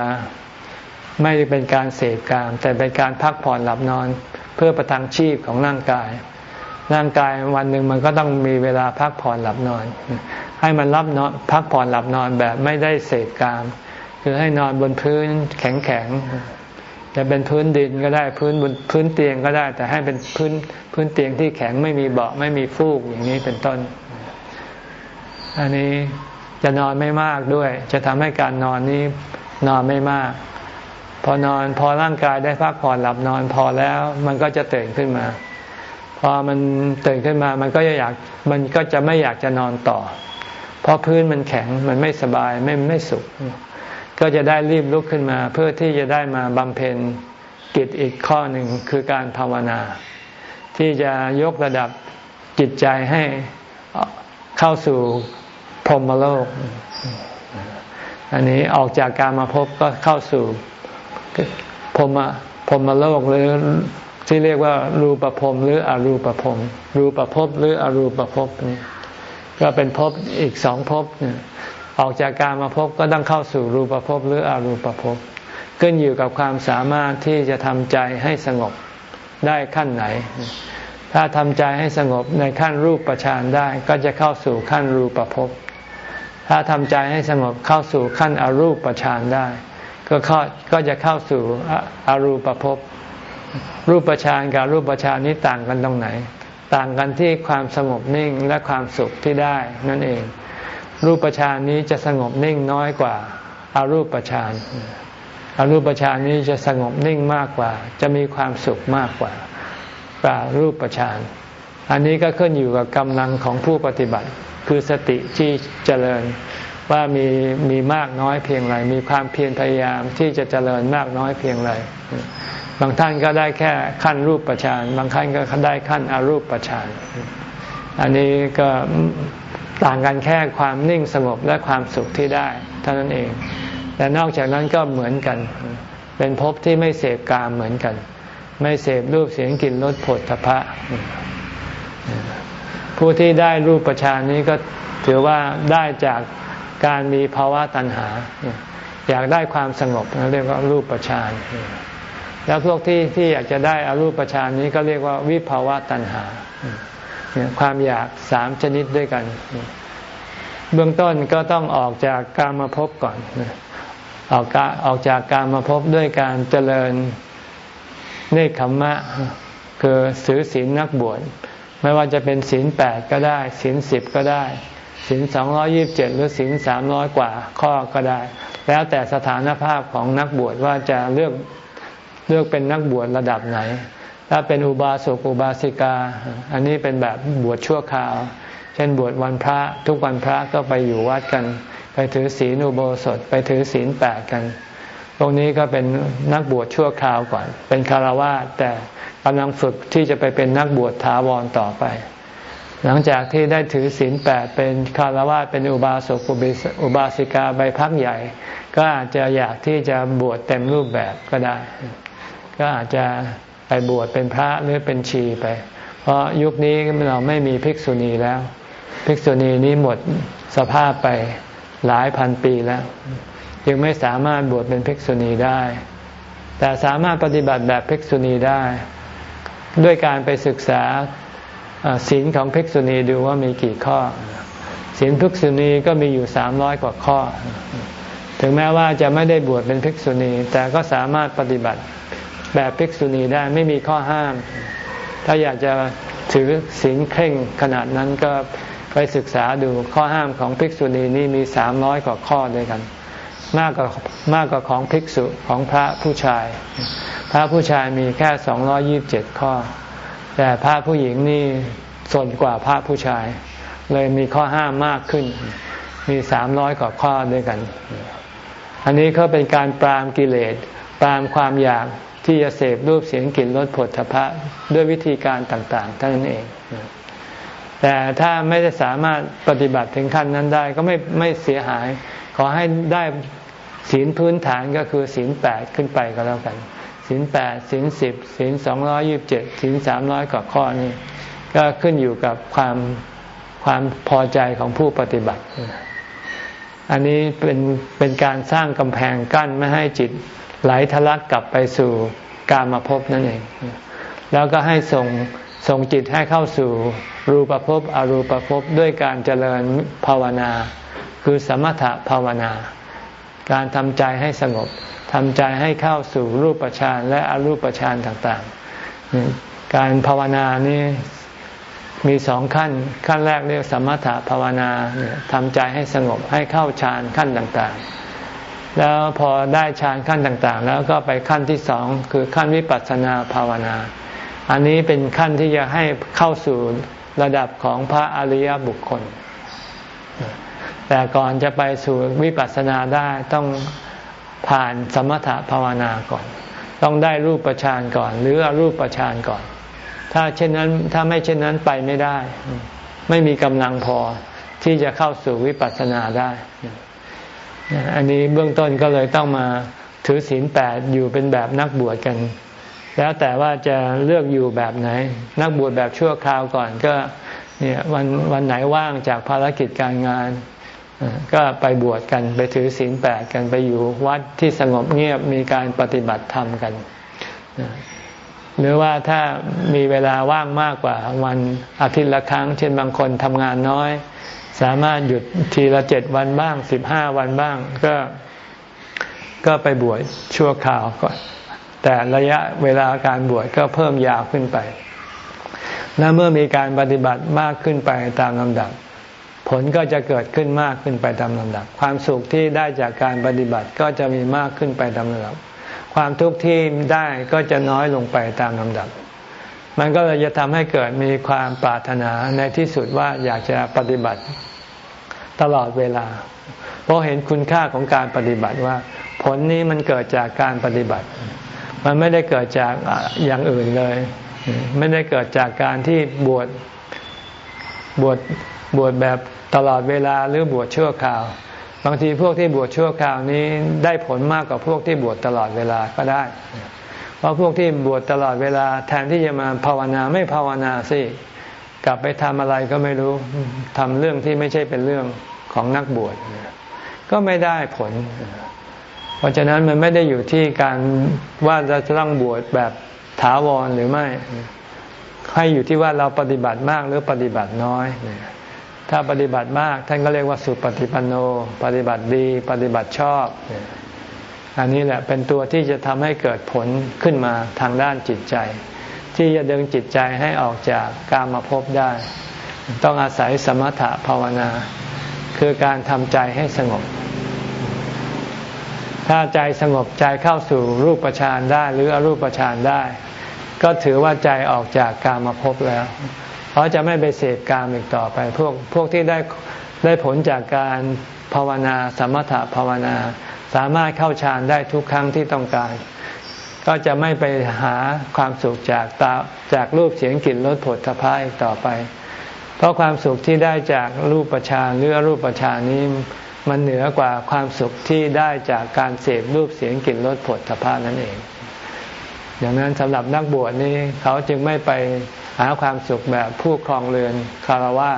ไม่เป็นการเสพกาม แต่เป็นการพักผ่อนหลับนอนเพื่อประทังชีพของร่างกาย ร่างกายวันหนึ่งมันก็ต้องมีเวลาพักผ่อนหลับนอน ให้มันรับนอนพักผ่อนหลับนอนแบบไม่ได้เสพกาม คือให้นอนบนพื้นแข็งๆจะเป็นพื้นดินก็ได้พื้นบนพื้นเตียงก็ได้ แต่ให้เป็นพื้นพื้นเตียงที่แข็งไม่มีเบาะไม่มีฟูกอย่างนี้เป็นต้น อันนี้จะนอนไม่มากด้วย จะทำให้การนอนนี้นอนไม่มาก พอนอนพอร่างกายได้พักผ่อนหลับนอนพอแล้ว มันก็จะตื่นขึ้นมา อมันตื่นขึ้นมามันก็จะอยากมันก็จะไม่อยากจะนอนต่อ เพราะพื้นมันแข็งมันไม่สบายไม่ไม่สุข ก็จะได้รีบลุกขึ้นมาเพื่อที่จะได้มาบำเพ็ญกิจอีกข้อหนึ่งคือการภาวนา ที่จะยกระดับจิตใจให้เข้าสู่พรหมโลก อันนี้ออกจากการมาพบก็เข้าสู่พรหมพรหมโลกหรือ ที่เรียกว่ารูปภพหรืออรูปภพรูปภพหรืออรูปภพนี่ก็เป็นภพอีกสองภพออกจากการมาภพก็ต้องเข้าสู่รูปภพหรืออรูปภพขึ้นอยู่กับความสามารถที่จะทำใจให้สงบได้ขั้นไหน ถ้าทำใจให้สงบในขั้นรูปประชานได้ ก็จะเข้าสู่ขั้นรูปภพถ้าทำใจให้สงบเข้าสู่ขั้นอรูปประชานได้ ก็ก็จะเข้าสู่อรูปภพ รูปฌานกับรูปฌานนี้ต่างกันตรงไหน ต่างกันที่ความสงบนิ่งและความสุขที่ได้นั่นเอง รูปฌานนี้จะสงบนิ่งน้อยกว่าอารูปฌานอารูปฌานนี้จะสงบนิ่งมากกว่า จะมีความสุขมากกว่ากว่ารูปฌานอันนี้ก็ขึ้นอยู่กับกำลังของผู้ปฏิบัติ คือสติที่เจริญว่ามีมีมากน้อยเพียงไร มีความเพียรพยายามที่จะเจริญมากน้อยเพียงไร บางท่านก็ได้แค่ขั้นรูปประชานบางท่านก็ได้ขั้นอรูปประชานอันนี้ก็ต่างกันแค่ความนิ่งสงบและความสุขที่ได้เท่านั้นเอง แต่นอกจากนั้นก็เหมือนกัน เป็นภพที่ไม่เสพกามเหมือนกัน ไม่เสพรูปเสียงกลิ่นรสผลทพะ ผู้ที่ได้รูปประชานนี้ก็ถือว่าได้จากการมีภาวะตัณหา อยากได้ความสงบเรียกว่ารูปประชาน แล้วพวกที่ที่อยากจะได้อารูปฌานนี้ก็เรียกว่าวิภาวะตัณหา ความอยากสามชนิดด้วยกัน เบื้องต้นก็ต้องออกจากการมาพบก่อนออกออกจากการมาพบด้วยการเจริญเนคขมมะ คือสือศีลนักบวชไม่ว่าจะเป็นศีลแปดก็ได้ศีลสิบก็ได้ศีลสองร้อยิบเจ็ดหรือศีลสามร้อยกว่าข้อก็ได้ แล้วแต่สถานภาพของนักบวชว่าจะเลือก เลือกเป็นนักบวชระดับไหน ถ้าเป็นอุบาสกอุบาสิกา อันนี้เป็นแบบบวชชั่วคราว เช่นบวชวันพระทุกวันพระก็ไปอยู่วัดกัน ไปถือศีลอุโบสถ ไปถือศีลแปดกันตรงนี้ก็เป็นนักบวชชั่วคราวก่อน เป็นคารวะแต่กำลังฝึกที่จะไปเป็นนักบวชถาวรต่อไป หลังจากที่ได้ถือศีลแปดเป็นคารวะเป็นอุบาสกอุบาสิกาใบพักใหญ่ ก็อาจจะอยากที่จะบวชเต็มรูปแบบก็ได้ ก็อาจจะไปบวชเป็นพระหรือเป็นชีไป เพราะยุคนี้เราไม่มีภิกษุณีแล้ว ภิกษุณีนี้หมดสภาพไปหลายพันปีแล้ว ยังไม่สามารถบวชเป็นภิกษุณีได้ แต่สามารถปฏิบัติแบบภิกษุณีได้ ด้วยการไปศึกษาศีลของภิกษุณีดูว่ามีกี่ข้อศีลภิกษุณีก็มีอยู่สามร้อยกว่าข้อ ถึงแม้ว่าจะไม่ได้บวชเป็นภิกษุณี แต่ก็สามารถปฏิบัติ แบบภิกษุณีได้ไม่มีข้อห้าม ถ้าอยากจะถือศีลเคร่งขนาดนั้นก็ไปศึกษาดูข้อห้ามของภิกษุณีนี่มีสามร้อยกว่าข้อด้วยกัน มากกว่ามากกว่าของภิกษุของพระผู้ชาย พระผู้ชายมีแค่สองร้อยี่บเจ็ดข้อ แต่พระผู้หญิงนี่ส่วนกว่าพระผู้ชาย เลยมีข้อห้ามมากขึ้น มีสามร้อยกว่าข้อด้วยกัน อันนี้ก็เป็นการปรามกิเลสปรามความอยาก ที่จะเสพรูปเสียงกลิ่นรสผลทพะด้วยวิธีการต่างๆเท่านั้นเอง แต่ถ้าไม่ได้สามารถปฏิบัติถึงขั้นนั้นได้ก็ไม่ไม่เสียหาย ขอให้ได้ศีลพื้นฐานก็คือศีลแปดขึ้นไปก็แล้วกันศีลแปดศีลสิบศีลสองร้อยิบเจ็ดศีลสามร้อยกว่าข้อนี้ก็ขึ้นอยู่กับความความพอใจของผู้ปฏิบัติ อันนี้เป็นเป็นการสร้างกำแพงกั้นไม่ให้จิต ไหลทะลักกลับไปสู่กามภพนั่นเอง แล้วก็ให้ส่งส่งจิตให้เข้าสู่รูปภพอรูปภพด้วยการเจริญภาวนา คือสมถะภาวนา การทำใจให้สงบทำใจให้เข้าสู่รูปฌานและอรูปฌานต่างๆ การภาวนานี้มีสองขั้น ขั้นแรกเรียกสมถะภาวนาทำใจให้สงบให้เข้าฌานขั้นต่างๆ แล้วพอได้ฌานขั้นต่างๆ แล้วก็ไปขั้นที่สองคือขั้นวิปัสสนาภาวนา อันนี้เป็นขั้นที่จะให้เข้าสู่ระดับของพระอริยบุคคล แต่ก่อนจะไปสู่วิปัสสนาได้ต้องผ่านสมถภาวนาก่อน ต้องได้รูปฌานก่อน หรืออรูปฌานก่อน ถ้าเช่นนั้นถ้าไม่เช่นนั้นไปไม่ได้ ไม่มีกำลังพอที่จะเข้าสู่วิปัสสนาได้ อันนี้เบื้องต้นก็เลยต้องมาถือศีลแปดอยู่เป็นแบบนักบวชกัน แล้วแต่ว่าจะเลือกอยู่แบบไหน นักบวชแบบชั่วคราวก่อนก็เนี่ยวันวันไหนว่างจากภารกิจการงานก็ไปบวชกันไปถือศีลแปดกันไปอยู่วัดที่สงบเงียบมีการปฏิบัติธรรมกัน หรือว่าถ้ามีเวลาว่างมากกว่าวันอาทิตย์ละครั้ง เช่นบางคนทำงานน้อย สามารถหยุดทีละเจ็ดวันบ้างสิบห้าวันบ้าง ก็ก็ไปบวชชั่วคราวก่อนแต่ระยะเวลาการบวชก็เพิ่มยาวขึ้นไป และเมื่อมีการปฏิบัติมากขึ้นไปตามลำดับ ผลก็จะเกิดขึ้นมากขึ้นไปตามลำดับ ความสุขที่ได้จากการปฏิบัติก็จะมีมากขึ้นไปตามลำดับ ความทุกข์ที่ได้ก็จะน้อยลงไปตามลำดับ มันก็เลยจะทำให้เกิดมีความปรารถนาในที่สุดว่าอยากจะปฏิบัติตลอดเวลา เพราะเห็นคุณค่าของการปฏิบัติว่า ผลนี้มันเกิดจากการปฏิบัติ มันไม่ได้เกิดจากอย่างอื่นเลย ไม่ได้เกิดจากการที่บวชบวชบวชแบบตลอดเวลาหรือบวชชั่วคราว บางทีพวกที่บวชชั่วคราวนี้ได้ผลมากกว่าพวกที่บวชตลอดเวลาก็ได้ ราะพวกที่บวชตลอดเวลาแทนที่จะมาภาวนาไม่ภาวนาสิกลับไปทำอะไรก็ไม่รู้ทำเรื่องที่ไม่ใช่เป็นเรื่องของนักบวชก็ไม่ได้ผล เพราะฉะนั้นมันไม่ได้อยู่ที่การว่าจะต้องบวชแบบถาวรหรือไม่ ให้อยู่ที่ว่าเราปฏิบัติมากหรือปฏิบัติน้อย ถ้าปฏิบัติมากท่านก็เรียกว่าสุปฏิปันโน ปฏิบัติดี ปฏิบัติชอบ อันนี้แหละเป็นตัวที่จะทำให้เกิดผลขึ้นมาทางด้านจิตใจ ที่จะดึงจิตใจให้ออกจากกามาพบได้ ต้องอาศัยสมถะภาวนา คือการทำใจให้สงบ ถ้าใจสงบใจเข้าสู่รูปฌานได้หรืออรูปฌานได้ ก็ถือว่าใจออกจากกามาพบแล้ว เพราะจะไม่ไปเสพกามอีกต่อไป พวกพวกที่ได้ได้ผลจากการภาวนาสมถะภาวนา สามารถเข้าฌานได้ทุกครั้งที่ต้องการ ก็จะไม่ไปหาความสุขจากตาจากรูปเสียงกลิ่นรสผลพายอีกต่อไป เพราะความสุขที่ได้จากรูปฌานหรืออรูปฌานนี้มันเหนือกว่าความสุขที่ได้จากการเสพรูปเสียงกลิ่นรสผลพานั่นเองอย่างนั้นสำหรับนักบวชนี้เขาจึงไม่ไปหาความสุขแบบผู้ครองเรือนคารวะ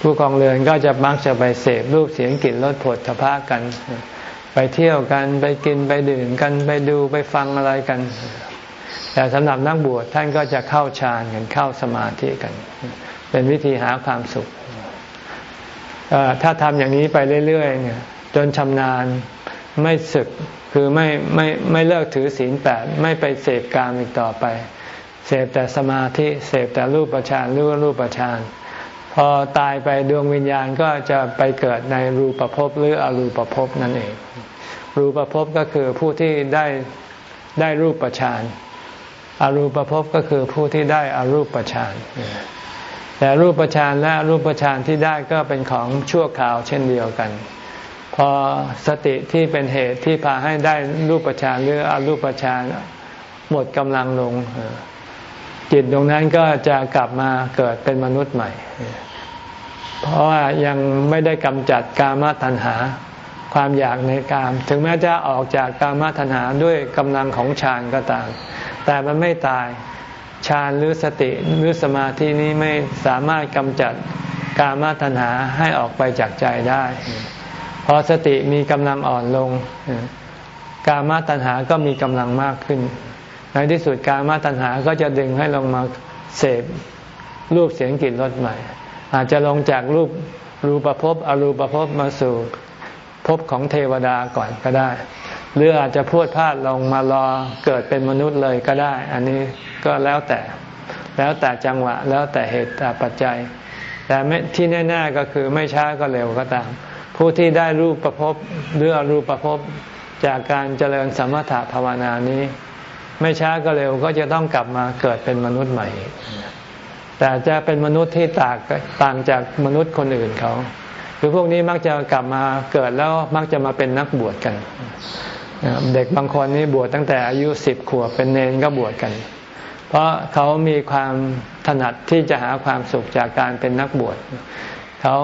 ผู้ครองเรือนก็จะมักจะไปเสพรูปเสียงกลิ่นรสผลทพะกัน ไปเที่ยวกันไปกินไปดื่มกันไปดูไปฟังอะไรกัน แต่สำหรับนักบวชท่านก็จะเข้าฌานกันเข้าสมาธิกัน เป็นวิธีหาความสุขถ้าทำอย่างนี้ไปเรื่อยๆจนชำนาญไม่ศึกคือไม่ไม่ไม่เลิกถือศีลแปดไม่ไปเสพกามอีกต่อไป เสพแต่สมาธิ เสพแต่รูปฌานหรือรูปฌาน พอตายไปดวงวิญญาณก็จะไปเกิดในรูปภพหรืออรูปภพนั่นเอง รูปภพก็คือผู้ที่ได้ได้รูปฌานอรูปภพก็คือผู้ที่ได้อรูปฌานแต่รูปฌานและรูปฌานที่ได้ก็เป็นของชั่วคราวเช่นเดียวกัน พอสติที่เป็นเหตุที่พาให้ได้รูปฌานหรืออรูปฌานหมดกำลังลง จิตตรงนั้นก็จะกลับมาเกิดเป็นมนุษย์ใหม่ เพราะว่ายังไม่ได้กำจัดกามตัณหา ความอยากในกาม ถึงแม้จะออกจากกามตัณหาด้วยกำลังของฌานก็ตาม แต่มันไม่ตายฌานหรือสติหรือสมาธินี้ไม่สามารถกำจัดกามตัณหาให้ออกไปจากใจได้พอสติมีกำลังอ่อนลง กามาตัณหาก็มีกำลังมากขึ้น ในที่สุดการมาตัณหาก็จะดึงให้ลงมาเสพรูปเสียงกลิ่นรสใหม่ อาจจะลงจากรูปรูปภพอรูปภพมาสู่ภพของเทวดาก่อนก็ได้ หรืออาจจะพูดพลาดลงมารอเกิดเป็นมนุษย์เลยก็ได้ อันนี้ก็แล้วแต่แล้วแต่จังหวะแล้วแต่เหตุปัจจัย แต่ที่แน่ๆก็คือไม่ช้าก็เร็วก็ตาม ผู้ที่ได้รูปประพบหรืออรูปประพบจากการเจริญสมถะภาวนานี้ ไม่ช้าก็เร็วก็จะต้องกลับมาเกิดเป็นมนุษย์ใหม่ แต่จะเป็นมนุษย์ที่ต่างต่างจากมนุษย์คนอื่นเขาคือพวกนี้มักจะกลับมาเกิดแล้วมักจะมาเป็นนักบวชกัน เด็กบางคนนี่บวชตั้งแต่อายุสิบขวบเป็นเนนก็บวชกัน เพราะเขามีความถนัดที่จะหาความสุขจากการเป็นนักบวชเขา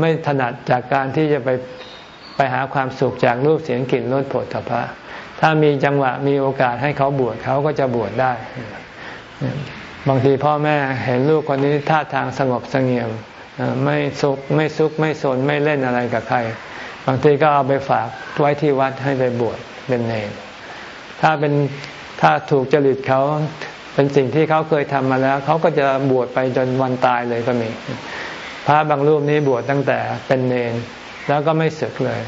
ไม่ถนัดจากการที่จะไปไปหาความสุขจากรูปเสียงกลิ่นรสผลถภะ ถ้ามีจังหวะมีโอกาสให้เขาบวชเขาก็จะบวชได้ บางทีพ่อแม่เห็นลูกคนนี้ท่าทางสงบสงเงียมไม่สุกไม่ซุกไม่สนไม่เล่นอะไรกับใคร บางทีก็เอาไปฝากไว้ที่วัดให้ไปบวชเป็นเนรถ้าเป็นถ้าถูกจริตเขาเป็นสิ่งที่เขาเคยทำมาแล้ว เขาก็จะบวชไปจนวันตายเลยก็มี พระบางรูปนี้บวชตั้งแต่เป็นเนนแล้วก็ไม่ศึกเลย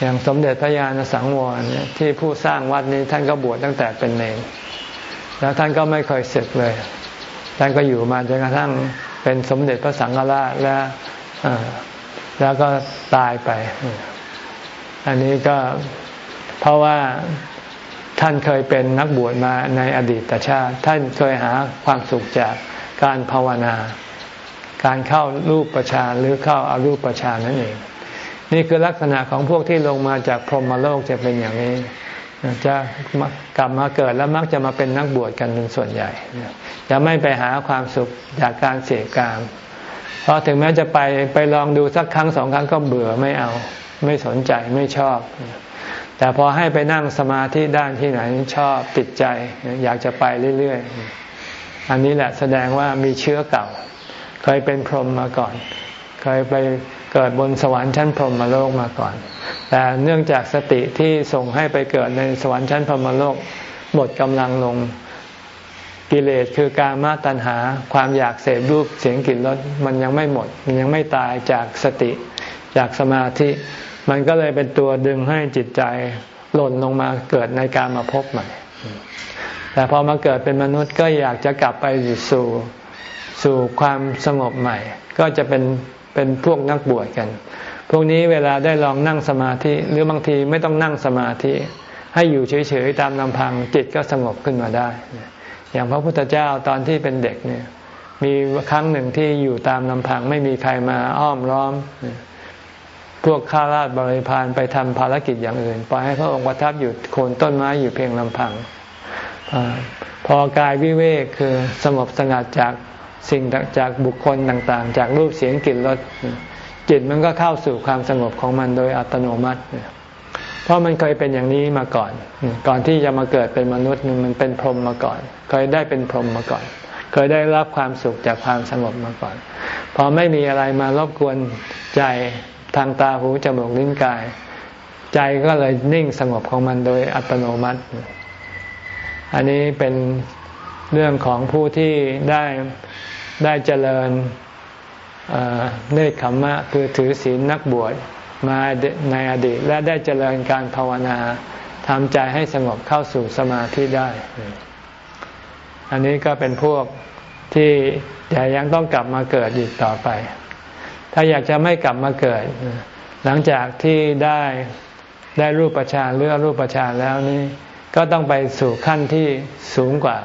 อย่างสมเด็จพระญาณสังวรที่ผู้สร้างวัดนี้ท่านก็บวชตั้งแต่เป็นเนนแล้วท่านก็ไม่เคยศึกเลย ท่านก็อยู่มาจนกระทั่งเป็นสมเด็จพระสังฆราชแล้วแล้วก็ตายไป อันนี้ก็เพราะว่าท่านเคยเป็นนักบวชมาในอดีตชาติ ท่านเคยหาความสุขจากการภาวนา การเข้ารูปประชานหรือเข้าอารูปประชานนั่นเอง นี่คือลักษณะของพวกที่ลงมาจากพรหมโลกจะเป็นอย่างนี้ จะกลับมาเกิดแล้วมักจะมาเป็นนักบวชกันเป็นส่วนใหญ่ จะไม่ไปหาความสุขจากการเสกกาม เพราะถึงแม้จะไปไปลองดูสักครั้งสองครั้งก็เบื่อไม่เอาไม่สนใจไม่ชอบ แต่พอให้ไปนั่งสมาธิด้านที่ไหนชอบติดใจ อยากจะไปเรื่อยๆ อันนี้แหละแสดงว่ามีเชื้อเก่า เคยเป็นพรหมมาก่อน เคยไป เกิดบนสวรรค์ชั้นพรหมโลกมาก่อน แต่เนื่องจากสติที่ส่งให้ไปเกิดในสวรรค์ชั้นพรหมโลกหมดกำลังลงกิเลสคือการมาตัณหาความอยากเสพรูปเสียงกลิ่นรสมันยังไม่หมด มันยังไม่ตายจากสติ จากสมาธิ มันก็เลยเป็นตัวดึงให้จิตใจหล่นลงมาเกิดในการมาพบใหม่ แต่พอมาเกิดเป็นมนุษย์ก็อยากจะกลับไปอยู่สู่สู่ความสงบใหม่ ก็จะเป็น เป็นพวกนักบวชกัน พวกนี้เวลาได้ลองนั่งสมาธิ หรือบางทีไม่ต้องนั่งสมาธิ ให้อยู่เฉยๆตามลำพังจิตก็สงบขึ้นมาได้ อย่างพระพุทธเจ้าตอนที่เป็นเด็กเนี่ย มีครั้งหนึ่งที่อยู่ตามลำพังไม่มีใครมาอ้อมล้อม พวกข้าราชบริพารไปทำภารกิจอย่างอื่นปล่อยให้พระองค์ประทับอยู่โคนต้นไม้อยู่เพียงลำพังอพอกายวิเวกคือสงบสงัดจาก สิ่งจากบุคคลต่างๆ จากรูปเสียงกลิ่นรสจิตมันก็เข้าสู่ความสงบของมันโดยอัตโนมัติ เพราะมันเคยเป็นอย่างนี้มาก่อน ก่อนที่จะมาเกิดเป็นมนุษย์มันเป็นพรหมมาก่อน เคยได้เป็นพรหมมาก่อน เคยได้รับความสุขจากความสงบมาก่อน พอไม่มีอะไรมารบกวนใจทางตาหูจมูกลิ้นกาย ใจก็เลยนิ่งสงบของมันโดยอัตโนมัติ อันนี้เป็นเรื่องของผู้ที่ได้ ได้เจริญเนคขมมะคือถือศีลนักบวชมาในอดีต และได้เจริญการภาวนาทำใจให้สงบเข้าสู่สมาธิได้ อันนี้ก็เป็นพวกที่แต่ยังต้องกลับมาเกิดอีกต่อไป ถ้าอยากจะไม่กลับมาเกิด หลังจากที่ได้ได้รูปฌานหรือรูปฌานแล้วนี่ก็ต้องไปสู่ขั้นที่สูงกว่า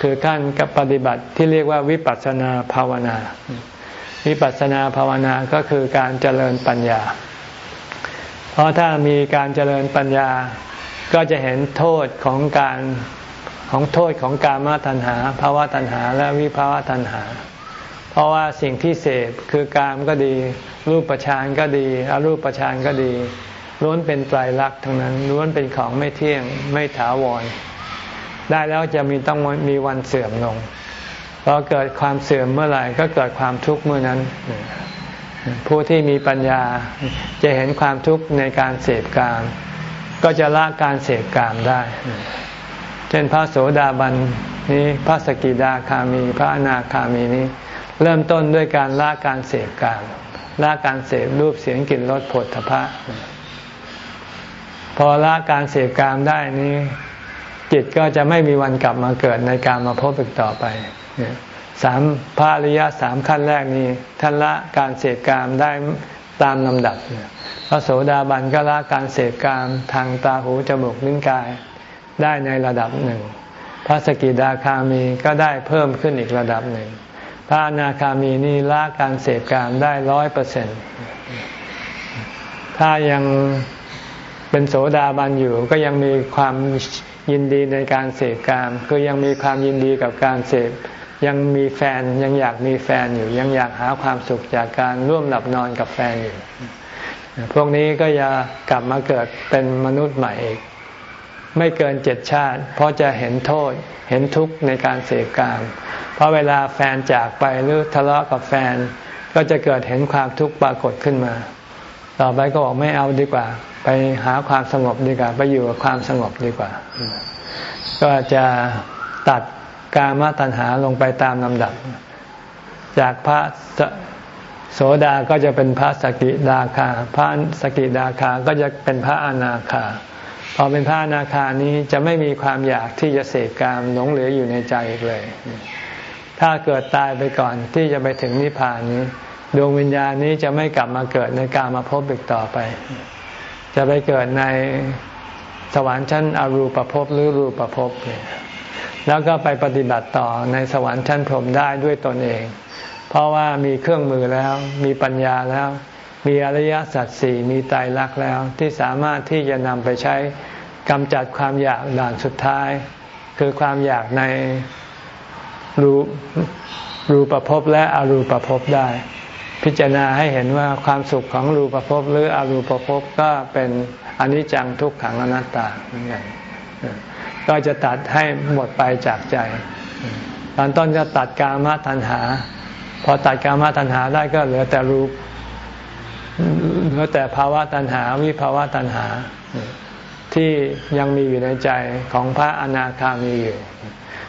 คือขั้นกับปฏิบัติที่เรียกว่าวิปัสสนาภาวนา วิปัสสนาภาวนาก็คือการเจริญปัญญา เพราะถ้ามีการเจริญปัญญา ก็จะเห็นโทษของการของโทษของการมาตัณหาภาวะตัณหาและวิภาวะตัณหา เพราะว่าสิ่งที่เสพคือกามก็ดี รูปประชานก็ดีอรูปประชานก็ดีล้วนเป็นไตรลักษณ์ทั้งนั้นล้วนเป็นของไม่เที่ยงไม่ถาวร ได้แล้วจะมีต้องมีวันเสื่อมลงพอเกิดความเสื่อมเมื่อไหร่ก็เกิดความทุกข์เมื่อนั้น ผู้ที่มีปัญญาจะเห็นความทุกข์ในการเสพกาม ก็จะละการเสพกามได้ เช่นพระโสดาบันนี้พระสกิดาคามี พระอนาคามีนี้ เริ่มต้นด้วยการละการเสพกามละการเสพรูปเสียงกลิ่นรสผลทพะพอละการเสพกามได้นี้ จิตก็จะไม่มีวันกลับมาเกิดในการมาพบอีกต่อไปสามพระอริยะสามขั้นแรกนี้ท่านละการเสพกามได้ตามลำดับพระโสดาบันก็ละการเสพกามทางตาหูจมูกลิ้นกายได้ในระดับหนึ่ง พระสกิดาคามีก็ได้เพิ่มขึ้นอีกระดับหนึ่ง พระอนาคามีนี่ละการเสพกามได้ร้อยเปอร์เซ็นต์ถ้ายังเป็นโสดาบันอยู่ก็ยังมีความ ยินดีในการเสพกาม คือยังมีความยินดีกับการเสพยังมีแฟนยังอยากมีแฟนอยู่ ยังอยากหาความสุขจากการร่วมหลับนอนกับแฟนอยู่ พวกนี้ก็จะกลับมาเกิดเป็นมนุษย์ใหม่อีกไม่เกินเจ็ดชาติ เพราะจะเห็นโทษเห็นทุกข์ในการเสพกาม เพราะเวลาแฟนจากไปหรือทะเลาะกับแฟน ก็จะเกิดเห็นความทุกข์ปรากฏขึ้นมา ต่อไปก็บอกไม่เอาดีกว่า ไปหาความสงบดีกว่า ไปอยู่กับความสงบดีกว่า ก็จะตัดกามตัณหาลงไปตามลำดับ จากพระโสดาก็จะเป็นพระสกิดาคา พระสกิดาคาก็จะเป็นพระอนาคา พอเป็นพระอนาคานี้จะไม่มีความอยากที่จะเสกกามหลงเหลืออยู่ในใจอีกเลย ถ้าเกิดตายไปก่อนที่จะไปถึงนิพพานนี้ ดวงวิญญาณนี้จะไม่กลับมาเกิดในกามาพบอีกต่อไป จะไปเกิดในสวรรค์ชั้นอรูปภพหรือรูปภพเนี่ยแล้วก็ไปปฏิบัติต่อในสวรรค์ชั้นพรหมได้ด้วยตนเอง เพราะว่ามีเครื่องมือแล้ว มีปัญญาแล้ว มีอริยสัจสี่มีไตรลักษณ์แล้ว ที่สามารถที่จะนำไปใช้กำจัดความอยากด่านสุดท้าย คือความอยากในรูรูปภพและอรูปภพได้ พิจารณาให้เห็นว่าความสุขของรูปภพหรืออรูปภพก็เป็นอนิจจังทุกขังอนัตตาเหมือนกันก็จะตัดให้หมดไปจากใจ ตอนต้นจะตัดกามตัณหา พอตัดกามตัณหาได้ก็เหลือแต่รูปเหลือแต่ภาวะตัณหาวิภาวะตัณหาที่ยังมีอยู่ในใจของพระอนาคามีอยู่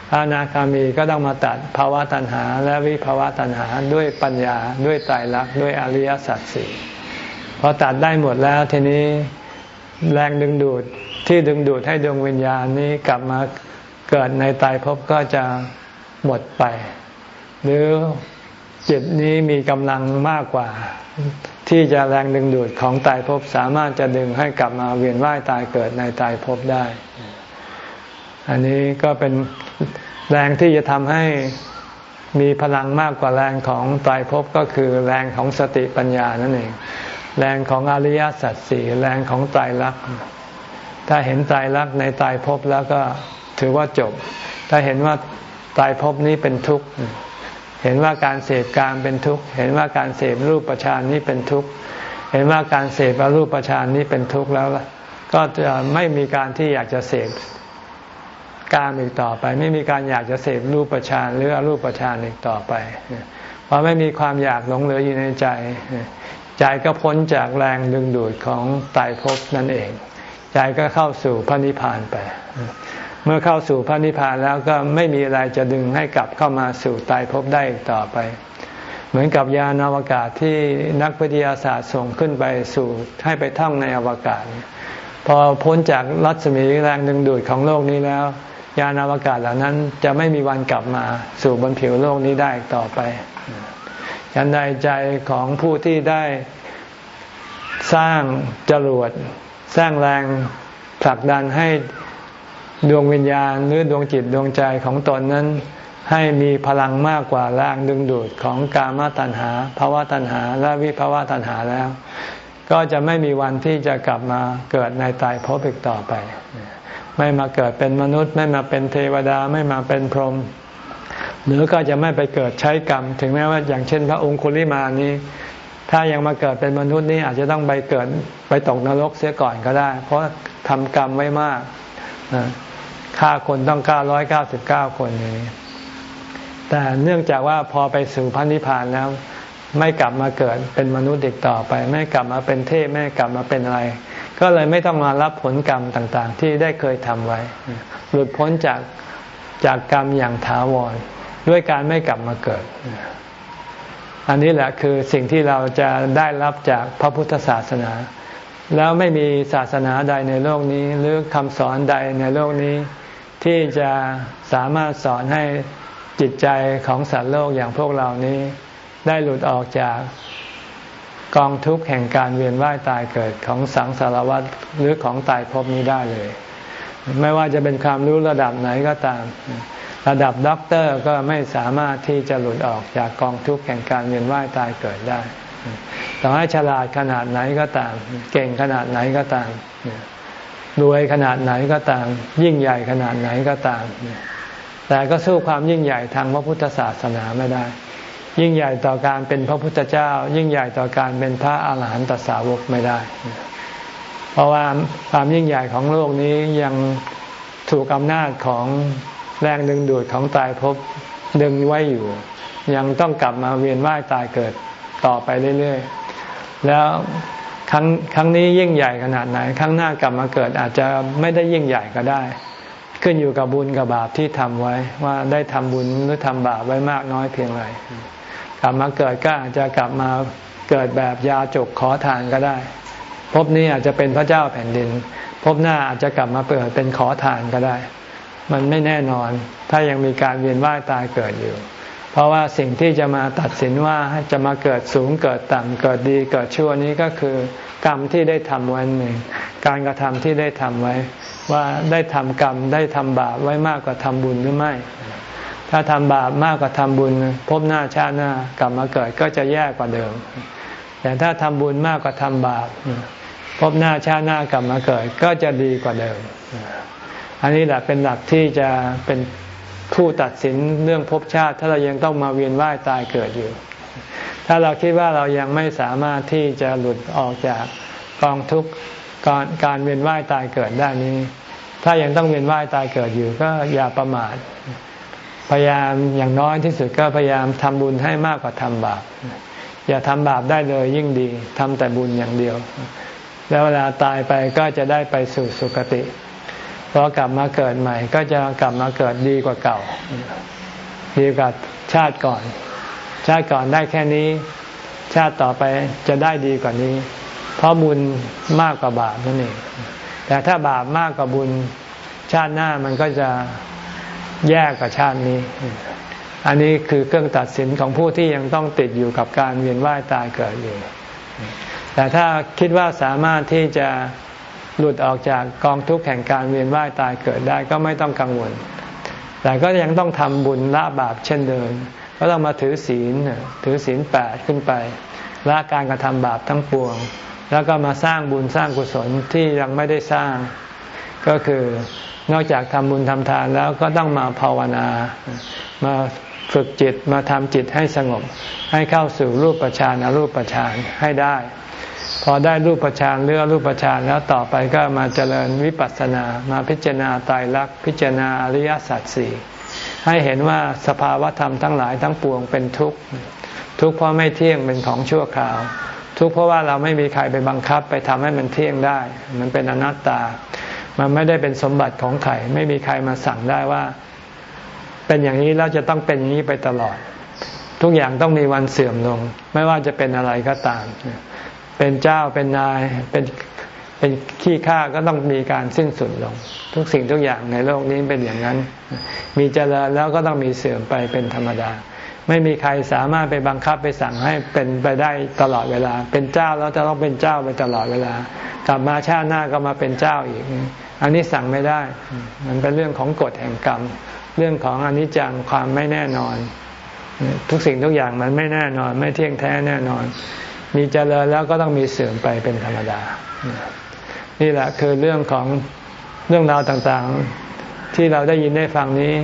พระอนาคามีก็ต้องมาตัดภาวะตัณหา และวิภาวะตัณหาด้วยปัญญาด้วยไตรลักษณ์ด้วยอริยสัจสี่พอตัดได้หมดแล้วทีนี้แรงดึงดูดที่ดึงดูดให้ดวงวิญญาณนี้กลับมาเกิดในตายภพก็จะหมดไป หรือจิตนี้มีกำลังมากกว่า ที่จะแรงดึงดูดของตายภพสามารถจะดึงให้กลับมาเวียนว่ายตายเกิดในตายภพได้ อันนี้ก็เป็นแรงที่จะทำให้มีพลังมากกว่าแรงของตายภพก็คือแรงของสติปัญญานั่นเอง แรงของอริยสัจสี่แรงของตายรักถ้าเห็นตายรักในตายภพแล้วก็ถือว่าจบ ถ้าเห็นว่าตายภพนี้เป็นทุกข์เห็นว่าการเสพการเป็นทุกข์ เห็นว่าการเสพรูปประชานนี้เป็นทุกข์ เห็นว่าการเสพอรูปประชานนี้เป็นทุกข์แล้วก็จะไม่มีการที่อยากจะเสพ การอีกต่อไป ไม่มีการอยากจะเสพรูปประชานหรืออรูปประชานอีกต่อไปเพราะไม่มีความอยากหลงเหลืออยู่ในใจ ใจก็พ้นจากแรงดึงดูดของตายภพนั่นเอง ใจก็เข้าสู่พระนิพพานไป เมื่อเข้าสู่พระนิพพานแล้วก็ไม่มีอะไรจะดึงให้กลับเข้ามาสู่ตายภพได้อีกต่อไป เหมือนกับยานอวกาศที่นักวิทยาศาสตร์ส่งขึ้นไปสู่ให้ไปท่องในอวกาศ พอพ้นจากรัศมีแรงดึงดูดของโลกนี้แล้ว ยานอวกาศเหล่านั้นจะไม่มีวันกลับมาสู่บนผิวโลกนี้ได้ต่อไปยันใดใจของผู้ที่ได้สร้างจรวดสร้างแรงผลักดันให้ดวงวิญญาณหรือดวงจิตดวงใจของตนนั้น ให้มีพลังมากกว่าแรงดึงดูดของกามตัณหาภาวะตัณหา และวิภาวะตัณหาแล้ว ก็จะไม่มีวันที่จะกลับมาเกิดในตายภพอีกต่อไป ไม่มาเกิดเป็นมนุษย์ ไม่มาเป็นเทวดาไม่มาเป็นพรหมหรือก็จะไม่ไปเกิดใช้กรรม ถึงแม้ว่าอย่างเช่น พระองคุลิมานี้ ถ้ายังมาเกิดเป็นมนุษย์นี่อาจจะต้องไปเกิดไปตกนรกเสียก่อนก็ได้ เพราะทำกรรมไว้มากฆ่าคนต้องเก้าร้อยเก้าสิบเก้าคนนี้ แต่เนื่องจากว่าพอไปสู่พระนิพานแล้ว ไม่กลับมาเกิดเป็นมนุษย์อีกต่อไป ไม่กลับมาเป็นเทพไม่กลับมาเป็นอะไร ก็เลยไม่ต้องมารับผลกรรมต่างๆ ที่ได้เคยทำไว้ หลุดพ้นจากจากกรรมอย่างถาวร ด้วยการไม่กลับมาเกิด อันนี้แหละคือสิ่งที่เราจะได้รับจากพระพุทธศาสนา แล้วไม่มีศาสนาใดในโลกนี้ หรือคำสอนใดในโลกนี้ ที่จะสามารถสอนให้จิตใจของสัตว์โลกอย่างพวกเรานี้ ได้หลุดออกจาก กองทุกข์แห่งการเวียนว่ายตายเกิดของสังสารวัฏหรือของไตรภพนี้ได้เลย ไม่ว่าจะเป็นความรู้ระดับไหนก็ตาม ระดับด็อกเตอร์ก็ไม่สามารถที่จะหลุดออกจากกองทุกข์แห่งการเวียนว่ายตายเกิดได้ต่อให้ฉลาดขนาดไหนก็ตาม เก่งขนาดไหนก็ตามรวยขนาดไหนก็ตาม ยิ่งใหญ่ขนาดไหนก็ตาม แต่ก็สู้ความยิ่งใหญ่ทางพระพุทธศาสนาไม่ได้ ยิ่งใหญ่ต่อการเป็นพระพุทธเจ้า ยิ่งใหญ่ต่อการเป็นพระอาหารหันตสาวกไม่ได้ เพราะว่าความยิ่งใหญ่ของโลกนี้ยังถูกอำนาจของแรงดึงดูดของตายภพดึงไว้อยู่ ยังต้องกลับมาเวียนว่ายตายเกิดต่อไปเรื่อยๆ แล้วครั้งครั้งนี้ยิ่งใหญ่ขนาดไหน ครั้งหน้ากลับมาเกิดอาจจะไม่ได้ยิ่งใหญ่ก็ได้ ขึ้นอยู่กับบุญกับบาปที่ทำไว้ว่าได้ทำบุญหรือทำบาปไว้มากน้อยเพียงไร กลับมาเกิดก็อาจจะกลับมาเกิดแบบยาจกขอทานก็ได้ พบนี้อาจจะเป็นพระเจ้าแผ่นดิน พบหน้าอาจจะกลับมาเปิดเป็นขอทานก็ได้ มันไม่แน่นอน ถ้ายังมีการเวียนว่ายตายเกิดอยู่ เพราะว่าสิ่งที่จะมาตัดสินว่าจะมาเกิดสูงเกิดต่ำเกิดดีเกิดชั่วนี้ก็คือกรรมที่ได้ทำไว้หนึ่ง การกระทำที่ได้ทำไว้ ว่าได้ทำกรรมได้ทำบาปไว้มากกว่าทำบุญหรือไม่ ถ้าทำบาปมากกว่าทำบุญพบหน้าชาติหน้ากลับมาเกิดก็จะแย่กว่าเดิม แต่ถ้าทำบุญมากกว่าทำบาปพบหน้าชาติหน้ากลับมาเกิด ก็จะดีกว่าเดิม อันนี้แหละเป็นหลักที่จะเป็นผู้ตัดสินเรื่องภพชาติ ถ้าเรายังต้องมาเวียนว่ายตายเกิดอยู่ ถ้าเราคิดว่าเรายังไม่สามารถที่จะหลุดออกจากกองทุกข์การการเวียนว่ายตายเกิดได้นี้ ถ้ายังต้องเวียนว่ายตายเกิดอยู่ก็อย่าประมาท พยายามอย่างน้อยที่สุดก็พยายามทำบุญให้มากกว่าทำบาป อย่าทำบาปได้เลยยิ่งดีทำแต่บุญอย่างเดียว แล้วเวลาตายไปก็จะได้ไปสู่สุคติพอกลับมาเกิดใหม่ ก็จะกลับมาเกิดดีกว่าเก่า ดีกว่าชาติก่อน ชาติก่อนได้แค่นี้ ชาติต่อไปจะได้ดีกว่านี้ เพราะบุญมากกว่าบาปนั่นเองแต่ถ้าบาปมากกว่าบุญชาติหน้ามันก็จะ แย่กว่าชาตินี้ อันนี้คือเครื่องตัดสินของผู้ที่ยังต้องติดอยู่กับการเวียนว่ายตายเกิดอยู่ แต่ถ้าคิดว่าสามารถที่จะหลุดออกจากกองทุกข์แห่งการเวียนว่ายตายเกิดได้ก็ไม่ต้องกังวล แต่ก็ยังต้องทำบุญละบาปเช่นเดิมก็ต้องมาถือศีลถือศีลแปดขึ้นไปละการกระทำบาปทั้งปวง แล้วก็มาสร้างบุญสร้างกุศลที่ยังไม่ได้สร้าง ก็คือ นอกจากทำบุญทำทานแล้วก็ต้องมาภาวนา มาฝึกจิตมาทำจิตให้สงบ ให้เข้าสู่รูปฌานอรูปฌานให้ได้ พอได้รูปฌานเลือรูปฌานแล้วต่อไปก็มาเจริญวิปัสสนา มาพิจารณาตายรักพิจารณาอริยสัจสี่ให้เห็นว่าสภาวธรรมทั้งหลายทั้งปวงเป็นทุกข์ทุกข์เพราะไม่เที่ยงเป็นของชั่วคราว ทุกข์เพราะว่าเราไม่มีใครไปบังคับไปทำให้มันเที่ยงได้ มันเป็นอนัตตา มันไม่ได้เป็นสมบัติของใครไม่มีใครมาสั่งได้ว่า เป็นอย่างนี้แล้วจะต้องเป็นอย่างนี้ไปตลอด ทุกอย่างต้องมีวันเสื่อมลง ไม่ว่าจะเป็นอะไรก็ตาม เป็นเจ้าเป็นนายเป็นเป็นขี้ข้าก็ต้องมีการสิ้นสุดลง ทุกสิ่งทุกอย่างในโลกนี้เป็นอย่างนั้น มีเจริญแล้วก็ต้องมีเสื่อมไปเป็นธรรมดา ไม่มีใครสามารถไปบังคับไปสั่งให้เป็นไปได้ตลอดเวลา เป็นเจ้าแล้วจะต้องเป็นเจ้าไปตลอดเวลา กลับมาชาติหน้าก็มาเป็นเจ้าอีก อันนี้สั่งไม่ได้ มันเป็นเรื่องของกฎแห่งกรรม เรื่องของอนิจจังความไม่แน่นอน ทุกสิ่งทุกอย่างมันไม่แน่นอน ไม่เที่ยงแท้แน่นอน มีเจริญแล้วก็ต้องมีเสื่อมไปเป็นธรรมดา นี่แหละคือเรื่องของเรื่องราวต่างๆ ที่เราได้ยินได้ฟังนี้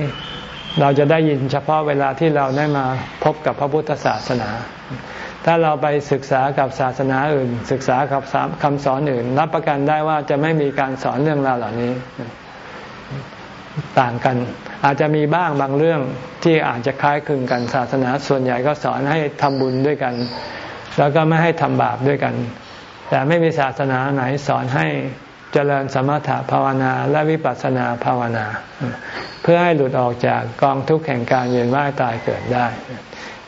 เราจะได้ยินเฉพาะเวลาที่เราได้มาพบกับพระพุทธศาสนา ถ้าเราไปศึกษากับศาสนาอื่น ศึกษากับคำสอนอื่น รับประกันได้ว่าจะไม่มีการสอนเรื่องราวเหล่านี้ต่างกัน อาจจะมีบ้างบางเรื่องที่อาจจะคล้ายคลึงกันศาสนาส่วนใหญ่ก็สอนให้ทำบุญด้วยกัน แล้วก็ไม่ให้ทำบาปด้วยกัน แต่ไม่มีศาสนาไหนสอนให้เจริญสมถะภาวนาและวิปัสสนาภาวนา เพื่อให้หลุดออกจากกองทุกข์แห่งการเวียนว่ายตายเกิดได้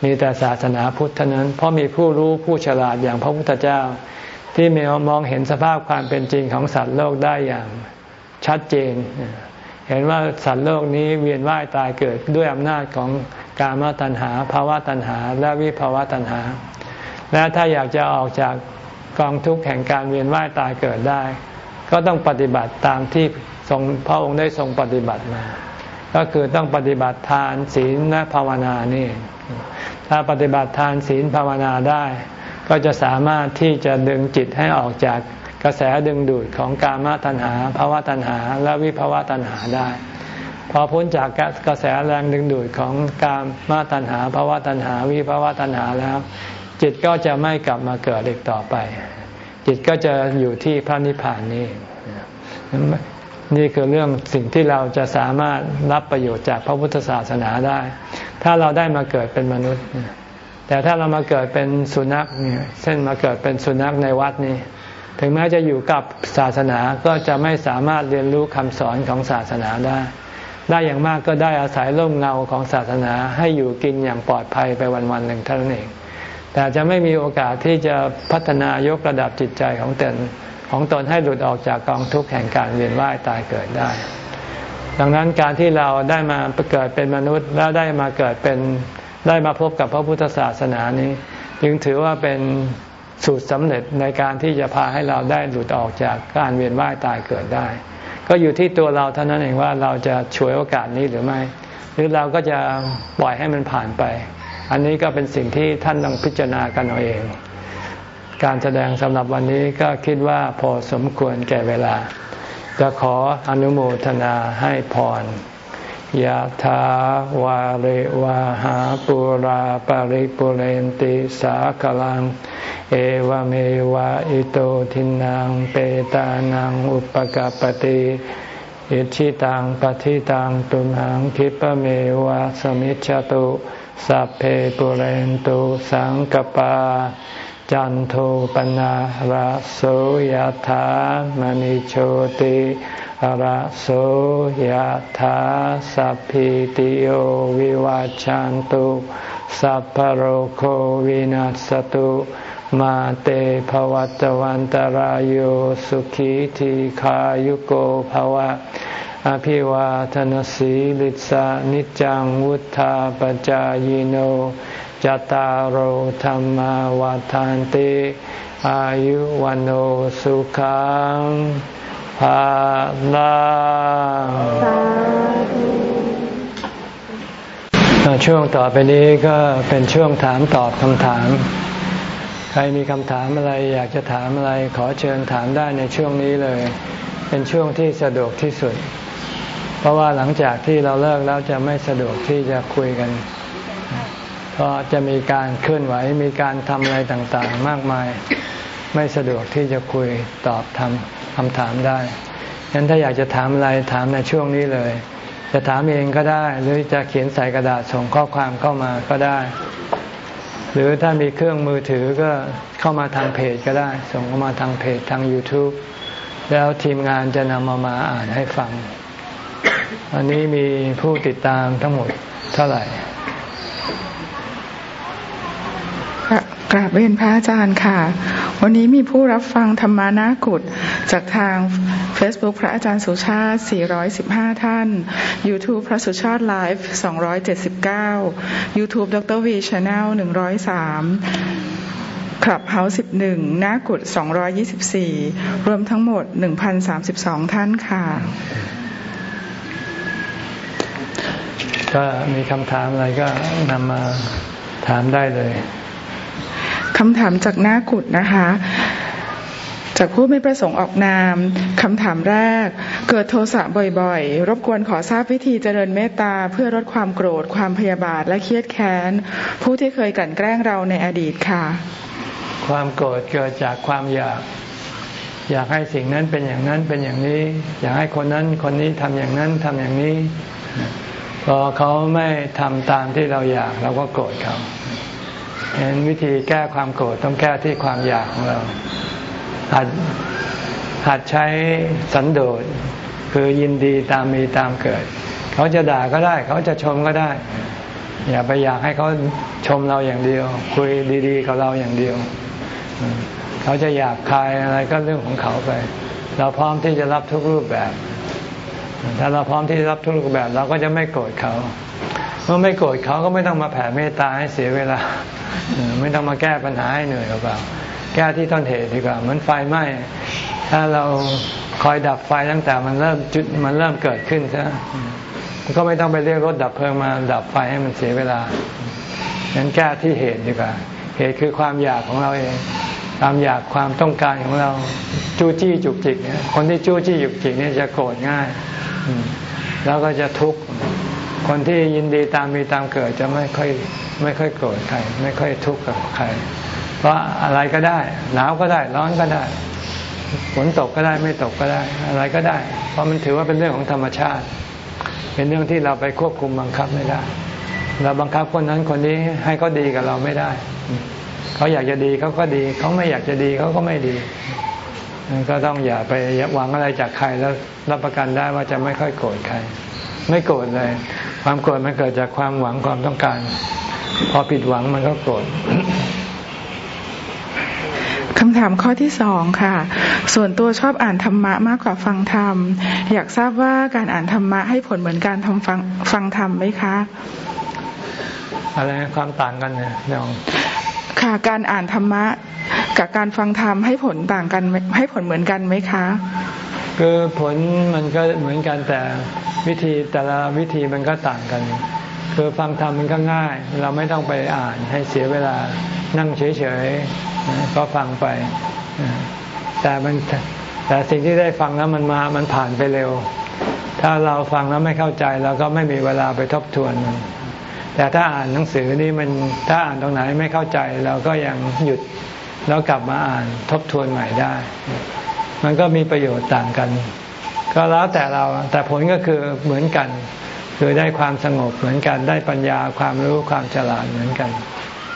มีแต่ศาสนาพุทธเท่านั้น เพราะมีผู้รู้ผู้ฉลาดอย่างพระพุทธเจ้า ที่มีมองเห็นสภาพความเป็นจริงของสัตว์โลกได้อย่างชัดเจน เห็นว่าสัตว์โลกนี้เวียนว่ายตายเกิดด้วยอำนาจของกามตัณหาภาวะตัณหา และวิภาวะตัณหา และถ้าอยากจะออกจากกองทุกข์แห่งการเวียนว่ายตายเกิดได้ ก็ต้องปฏิบัติตามที่ทรงพระองค์ได้ทรงปฏิบัติมา ก็คือต้องปฏิบัติทานศีลและภาวนานี่ ถ้าปฏิบัติทานศีลภาวนาได้ ก็จะสามารถที่จะดึงจิตให้ออกจากกระแสดึงดูดของกามตัณหาภาวะตัณหา และวิภาวะตัณหาได้ พอพ้นจากกระแสแรงดึงดูดของกามมาตัณหาภาวะตัณหา วิภาวะตัณหาแล้ว จิตก็จะไม่กลับมาเกิดอีกต่อไป จิตก็จะอยู่ที่พระนิพพานนี้ นี่คือเรื่องสิ่งที่เราจะสามารถรับประโยชน์จากพระพุทธศาสนาได้ ถ้าเราได้มาเกิดเป็นมนุษย์ แต่ถ้าเรามาเกิดเป็นสุนัขเนี่ยเช่นมาเกิดเป็นสุนัขในวัดนี่ถึงแม้จะอยู่กับศาสนาก็จะไม่สามารถเรียนรู้คำสอนของศาสนาได้ ได้อย่างมากก็ได้อาศัยร่มเงาของศาสนาให้อยู่กินอย่างปลอดภัยไปวันๆหนึ่งเท่านั้นเอง แต่จะไม่มีโอกาสที่จะพัฒนายกระดับจิตใจของตน ของตนให้หลุดออกจากกองทุกข์แห่งการเวียนว่ายตายเกิดได้ ดังนั้นการที่เราได้มาเกิดเป็นมนุษย์แล้วได้มาเกิดเป็นได้มาพบกับพระพุทธศาสนานี้ จึงถือว่าเป็นสูตรสำเร็จในการที่จะพาให้เราได้หลุดออกจากการเวียนว่ายตายเกิดได้ ก็อยู่ที่ตัวเราเท่านั้นเองว่าเราจะช่วยโอกาสนี้หรือไม่ หรือเราก็จะปล่อยให้มันผ่านไป อันนี้ก็เป็นสิ่งที่ท่านต้องพิจารณากันเอาเอง การแสดงสำหรับวันนี้ก็คิดว่าพอสมควรแก่เวลา จะขออนุโมทนาให้พรยะถาวาริวาหาปุราปาริปุเรนติสากลัง เอวเมวะอิโตทินังเปตานังอุปกปติอิจฉิตังปัตถิตังตุมหัง ขิปปะเมวะ สะมิชฌะตุสัพเพปูเรนตุสังกัปปา จันโทปัณณะระโสยะถา มะณิโชติระโสยะถาสัพพีติโยวิวัชชันตุ สัพพะโรโควินัสสะตุ มาเต ภะวัตวันตะราโยสุขีทีขายุโกภวะ อภิวาทนสีลิสานิจังวุธาปจายโน จตารโธรรมวาทานติอายุวันโอสุขังภาลังช่วงต่อไปนี้ก็เป็นช่วงถามตอบคำถาม ใครมีคำถามอะไรอยากจะถามอะไรขอเชิญถามได้ในช่วงนี้เลย เป็นช่วงที่สะดวกที่สุด เพราะว่าหลังจากที่เราเลิกแล้วจะไม่สะดวกที่จะคุยกัน เพราะจะมีการเคลื่อนไหวมีการทำอะไรต่างๆ มากมาย ไม่สะดวกที่จะคุยตอบทำคำถามได้ฉะนั้นถ้าอยากจะถามอะไรถามในช่วงนี้เลย จะถามเองก็ได้ หรือจะเขียนใส่กระดาษส่งข้อความเข้ามาก็ได้ หรือถ้ามีเครื่องมือถือก็เข้ามาทางเพจก็ได้ ส่งเข้ามาทางเพจทาง YouTube แล้วทีมงานจะนำมามาอ่านให้ฟัง อันนี้มีผู้ติดตามทั้งหมดเท่าไหร่ กราบเรียนพระอาจารย์ค่ะ วันนี้มีผู้รับฟังธรรมานากุฏจากทาง Facebook พระอาจารย์สุชาติ 415 ท่าน YouTube พระสุชาติไลฟ์ 279 YouTube ดร.วี channel 103 Clubhouse 11 หน้ากุฏิ 224รวมทั้งหมด1,032ท่านค่ะ ก็มีคำถามอะไรก็นำมาถามได้เลย คำถามจากหน้ากุฏินะคะ จากผู้ไม่ประสงค์ออกนามคำถามแรก เกิดโทสะบ่อยๆ รบกวนขอทราบวิธีเจริญเมตตาเพื่อลดความโกรธ ความพยาบาทและเครียดแค้น ผู้ที่เคยกลั่นแกล้งเราในอดีตค่ะ ความโกรธเกิดจากความอยาก อยากให้สิ่งนั้นเป็นอย่างนั้นเป็นอย่างนี้ อยากให้คนนั้นคนนี้ทำอย่างนั้นทำอย่างนี้พอเขาไม่ทำตามที่เราอยากเราก็โกรธเขา เห็นวิธีแก้ความโกรธต้องแก้ที่ความอยากของเราหัดหัดใช้สันโดษคือยินดีตามมีตามเกิด เขาจะด่าก็ได้ เขาจะชมก็ได้ อย่าไปอยากให้เขาชมเราอย่างเดียว คุยดีๆกับเราอย่างเดียว เขาจะอยากคายอะไรก็เรื่องของเขาไป เราพร้อมที่จะรับทุกรูปแบบ ถ้าเราพร้อมที่จะรับทุกรูปแบบ เราก็จะไม่โกรธเขา เมื่อไม่โกรธเขาก็ไม่ต้องมาแผ่เมตตาให้เสียเวลา ไม่ต้องมาแก้ปัญหาให้เหนื่อยหรือเปล่าแก้ที่ต้นเหตุดีกว่าเหมือนไฟไหม้ถ้าเราคอยดับไฟตั้งแต่มันเริ่มจุดมันเริ่มเกิดขึ้นซะก็ไม่ต้องไปเรียกรถดับเพลิงมาดับไฟให้มันเสียเวลางั้นแก้ที่เหตุดีกว่า เหตุคือความอยากของเราเองความอยากความต้องการของเราจู้จี้จุกจิกเนี่ยคนที่จู้จี้จุกจิกเนี่ยจะโกรธง่าย แล้วก็จะทุกข์ คนที่ยินดีตามมีตามเกิดจะไม่ค่อยไม่ค่อยโกรธใครไม่ค่อยทุกข์กับใคร เพราะอะไรก็ได้ หนาวก็ได้ ร้อนก็ได้ฝนตกก็ได้ไม่ตกก็ได้ อะไรก็ได้ เพราะมันถือว่าเป็นเรื่องของธรรมชาติ เป็นเรื่องที่เราไปควบคุมบังคับไม่ได้ เราบังคับคนนั้นคนนี้ให้เขาดีกับเราไม่ได้ เขาอยากจะดีเขาก็ดี เขาไม่อยากจะดีเขาก็ไม่ดี ก็ต้องอย่าไปหวังอะไรจากใครแล้วรับประกันได้ว่าจะไม่ค่อยโกรธใคร ไม่โกรธเลย ความโกรธมันเกิดจากความหวังความต้องการ พอผิดหวังมันก็โกรธคำถามข้อที่สองค่ะ ส่วนตัวชอบอ่านธรรมะมากกว่าฟังธรรม อยากทราบว่าการอ่านธรรมะให้ผลเหมือนการทำฟังฟังธรรมไหมคะ อะไรความต่างกันเนี่ยน้องค่ะการอ่านธรรมะ กับการฟังธรรมให้ผลต่างกันให้ผลเหมือนกันไหมคะ คือผลมันก็เหมือนกันแต่ วิธีแต่ละวิธีมันก็ต่างกัน คือฟังธรรมมันก็ง่าย เราไม่ต้องไปอ่านให้เสียเวลานั่งเฉยๆก็ฟังไป แต่มันแต่สิ่งที่ได้ฟังแล้วมันมามันผ่านไปเร็ว ถ้าเราฟังแล้วไม่เข้าใจเราก็ไม่มีเวลาไปทบทวนมันแต่ถ้าอ่านหนังสือนี่มันถ้าอ่านตรงไหนไม่เข้าใจเราก็ยังหยุดแล้วกลับมาอ่านทบทวนใหม่ได้ มันก็มีประโยชน์ต่างกัน ก็แล้วแต่เราแต่ผลก็คือเหมือนกัน คือได้ความสงบเหมือนกันได้ปัญญาความรู้ความฉลาดเหมือนกัน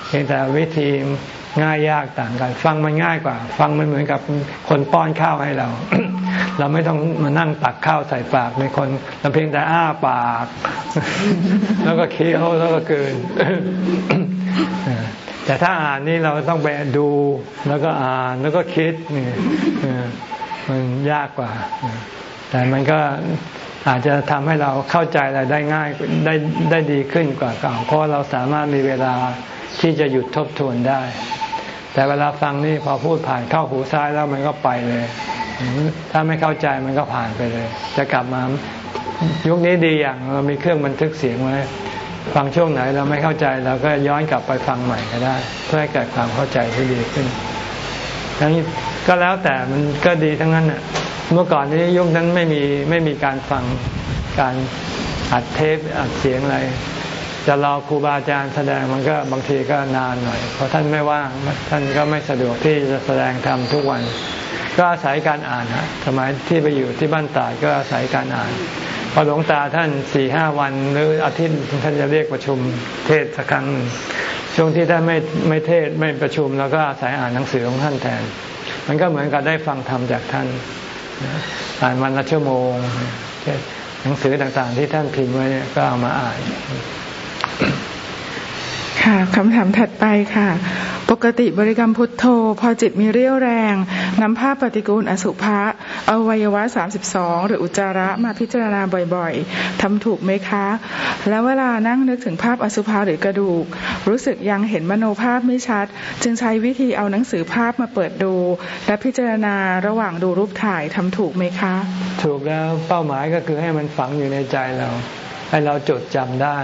เพียงแต่วิธีง่ายยากต่างกัน ฟังมันง่ายกว่า ฟังมันเหมือนกับคนป้อนข้าวให้เรา เราไม่ต้องมานั่งตักข้าวใส่ปากในคนเราเพียงแต่อ้าปาก แล้วก็เคี้ยวแล้วก็เกินแต่ถ้าอ่านนี่เราต้องไปดูแล้วก็อ่านแล้วก็คิดนี่มันยากกว่า แต่มันก็อาจจะทำให้เราเข้าใจอะไรได้ง่ายได้ได้ดีขึ้นกว่าเก่า เพราะเราสามารถมีเวลาที่จะหยุดทบทวนได้ แต่เวลาฟังนี่พอพูดผ่านเข้าหูซ้ายแล้วมันก็ไปเลย ถ้าไม่เข้าใจมันก็ผ่านไปเลย จะกลับมายุคนี้ดีอย่างเรามีเครื่องบันทึกเสียงไว้ฟังช่วงไหนเราไม่เข้าใจเราก็ย้อนกลับไปฟังใหม่ก็ได้ เพื่อให้เกิดความเข้าใจที่ดีขึ้นทั้งก็แล้วแต่มันก็ดีทั้งนั้นอะ เมื่อก่อนนี้ยุคนั้นไม่มีไม่มีการฟังการอัดเทปอัดเสียงอะไร จะรอครูบาอาจารย์แสดงมันก็บางทีก็นานหน่อย เพราะท่านไม่ว่างท่านก็ไม่สะดวกที่จะแสดงธรรมทุกวัน ก็อาศัยการอ่านฮะสมัยที่ไปอยู่ที่บ้านตาดก็อาศัยการอ่านพอหลวงตาท่านสี่ห้าวันหรืออาทิตย์ท่านจะเรียกประชุมเทศสักครั้งหนึ่งช่วงที่ท่านไม่ไม่เทศไม่ประชุม แล้วก็อาศัยอ่านหนังสือของท่านแทน มันก็เหมือนกับได้ฟังธรรมจากท่าน อ่านวันละชั่วโมงหนังสือต่างๆที่ท่านพิมพ์ไว้ก็เอามาอ่าน ค่ะคำถามถัดไปค่ะ ปกติบริกรรมพุทโธ พอจิตมีเรี่ยวแรงนำภาพปฏิกูลอสุภะอวัยวะสามสิบสองหรืออุจจาระมาพิจารณาบ่อยๆทำถูกไหมคะ แล้วเวลานั่งนึกถึงภาพอสุภะหรือกระดูก รู้สึกยังเห็นมโนภาพไม่ชัด จึงใช้วิธีเอาหนังสือภาพมาเปิดดู และพิจารณาระหว่างดูรูปถ่ายทำถูกไหมคะ ถูกแล้วเป้าหมายก็คือให้มันฝังอยู่ในใจเรา ให้เราจดจำได้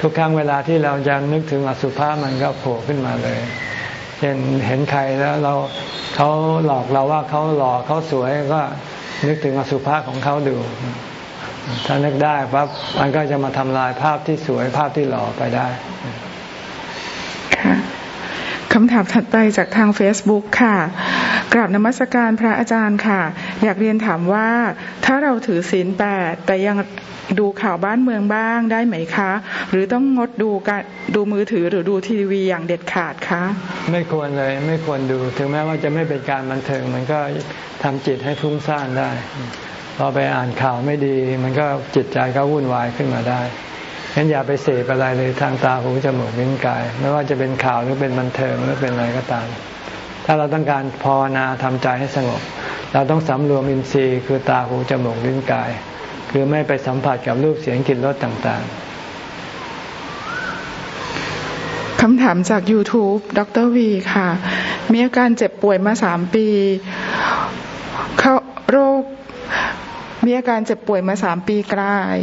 ทุกครั้งเวลาที่เราจะนึกถึงอสุภะมันก็โผล่ขึ้นมาเลยเช่นเห็นใครแล้วเราเขาหลอกเราว่าเขาหล่อเขาสวยก็นึกถึงอสุภะของเขาดู ถ้านึกได้ปั๊บมันก็จะมาทำลายภาพที่สวยภาพที่หล่อไปได้ค่ะคำถามถัดไปจากทาง Facebook ค่ะ กราบนมัสการพระอาจารย์ค่ะ อยากเรียนถามว่าถ้าเราถือศีลแปดแต่ยัง ดูข่าวบ้านเมืองบ้างได้ไหมคะ หรือต้องงดดูการดูมือถือหรือดูทีวีอย่างเด็ดขาดคะ ไม่ควรเลยไม่ควรดู ถึงแม้ว่าจะไม่เป็นการบันเทิงมันก็ทำจิตให้ฟุ้งซ่านได้พอไปอ่านข่าวไม่ดี มันก็จิตใจก็วุ่นวายขึ้นมาได้งั้นอย่าไปเสพอะไรเลยทางตาหูจมูกลิ้นกาย ไม่ว่าจะเป็นข่าวหรือเป็นบันเทิงหรือเป็นอะไรก็ตาม ถ้าเราต้องการภาวนาทำใจให้สงบ เราต้องสำรวมอินทรีย์คือตาหูจมูกลิ้นกาย คือไม่ไปสัมผัสกับรูปเสียงกลิ่นรสต่างๆ คำถามจาก YouTube ดรวีค่ะ มีอาการเจ็บป่วยมาสามปีเขาโรคมีอาการเจ็บป่วยมาสามปีกลาย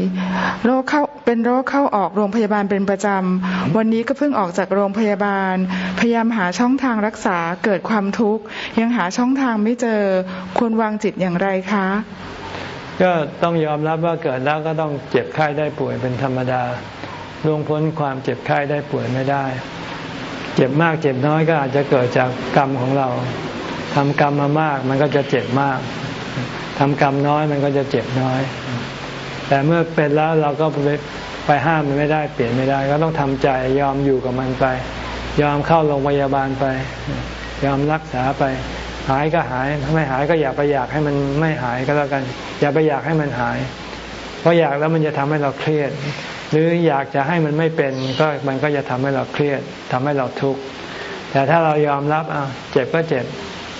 โรคเข้าเป็นโรคเข้าออกโรงพยาบาลเป็นประจำ วันนี้ก็เพิ่งออกจากโรงพยาบาล พยายามหาช่องทางรักษาเกิดความทุกข์ ยังหาช่องทางไม่เจอ ควรวางจิตอย่างไรคะ ก็ต้องยอมรับว่าเกิดแล้วก็ต้องเจ็บไข้ได้ป่วยเป็นธรรมดาล่วงพ้นความเจ็บไข้ได้ป่วยไม่ได้ เจ็บมากเจ็บน้อยก็อาจจะเกิดจากกรรมของเราทำกรรมมามาก มันก็จะเจ็บมากทำกรรมน้อยมันก็จะเจ็บน้อย แต่เมื่อเป็นแล้วเราก็ไปไปห้ามมันไม่ได้เปลี่ยนไม่ได้ ก็ต้องทำใจยอมอยู่กับมันไป ยอมเข้าโรงพยาบาลไป ยอมรักษาไป หายก็หายไม่หายก็อย่าไปอยากให้มันไม่หายก็แล้วกัน อย่าไปอยากให้มันหาย เพราะอยากแล้วมันจะทำให้เราเครียด หรืออยากจะให้มันไม่เป็นก็มันก็จะทำให้เราเครียดทำให้เราทุกข์แต่ถ้าเรายอมรับอะเจ็บก็เจ็บ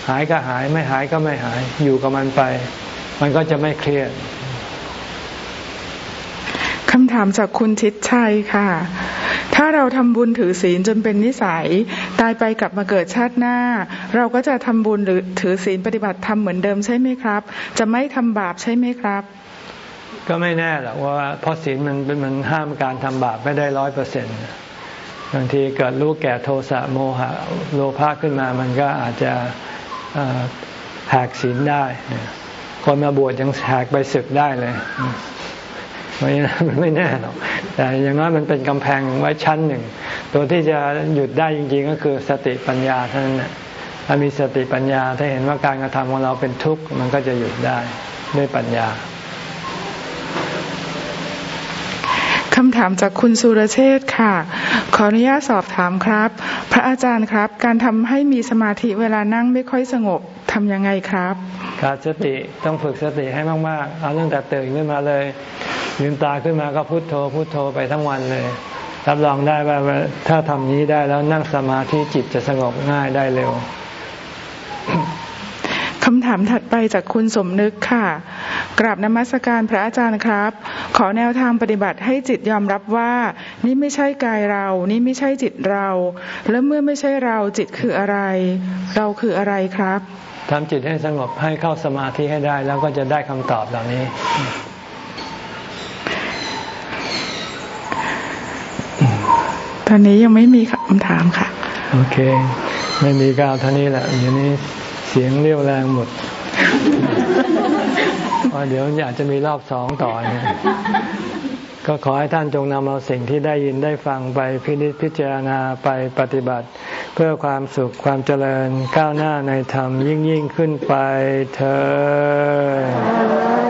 หายก็หายไม่หายก็ไม่หายอยู่กับมันไป มันก็จะไม่เครียดคำถามจากคุณชิดชัยค่ะ ถ้าเราทำบุญถือศีลจนเป็นนิสัย ตายไปกลับมาเกิดชาติหน้า เราก็จะทำบุญหรือถือศีลปฏิบัติธรรมเหมือนเดิมใช่ไหมครับ จะไม่ทำบาปใช่ไหมครับ ก็ไม่แน่หรอกว่าเพราะศีลมันมันห้ามการทำบาปไม่ได้ร้อยเปอร์เซ็นต์บางทีเกิดรู้แก่โทสะโมหะโลภะขึ้นมามันก็อาจจะแหกศีลได้ คนมาบวชยังแหกไปศึกได้เลย เพราะฉะนั้นมันไม่แน่หรอกแต่อย่างน้อยมันเป็นกำแพงไว้ชั้นหนึ่ง ตัวที่จะหยุดได้จริงๆก็คือสติปัญญาเท่านั้นถ้ามีสติปัญญาถ้าเห็นว่าการกระทำของเราเป็นทุกข์มันก็จะหยุดได้ด้วยปัญญาคำถามจากคุณสุรเชษค่ะ ขออนุญาตสอบถามครับ พระอาจารย์ครับ การทำให้มีสมาธิเวลานั่งไม่ค่อยสงบทำยังไงครับการสติต้องฝึกสติให้มากๆ เอาตั้งแต่ตื่นขึ้นมาเลย ลืมตาขึ้นมาก็พุโทโธพุโทโธไปทั้งวันเลย รับรองได้ว่าถ้าทำนี้ได้แล้วนั่งสมาธิจิตจะสงบง่ายได้เร็วคำถามถัดไปจากคุณสมนึกค่ะ กราบนมัสการพระอาจารย์ครับ ขอแนวทางปฏิบัติให้จิตยอมรับว่า นี่ไม่ใช่กายเรา นี่ไม่ใช่จิตเรา แล้วเมื่อไม่ใช่เราจิตคืออะไร เราคืออะไรครับทำจิตให้สงบให้เข้าสมาธิให้ได้ แล้วก็จะได้คำตอบเหล่านี้ ตอนนี้ยังไม่มีคำถามค่ะ โอเค ไม่มีกาวเท่านี้แหละอย่างนี้เสียงเรียวแรงหมดเพราะเดี๋ยวอยากจะมีรอบสองต่อเนี่ยก็ขอให้ท่านจงนำเอาสิ่งที่ได้ยินได้ฟังไปพินิจพิจารณาไปปฏิบัติ เพื่อความสุขความเจริญก้าวหน้าในธรรมยิ่งยิ่งขึ้นไปเธอ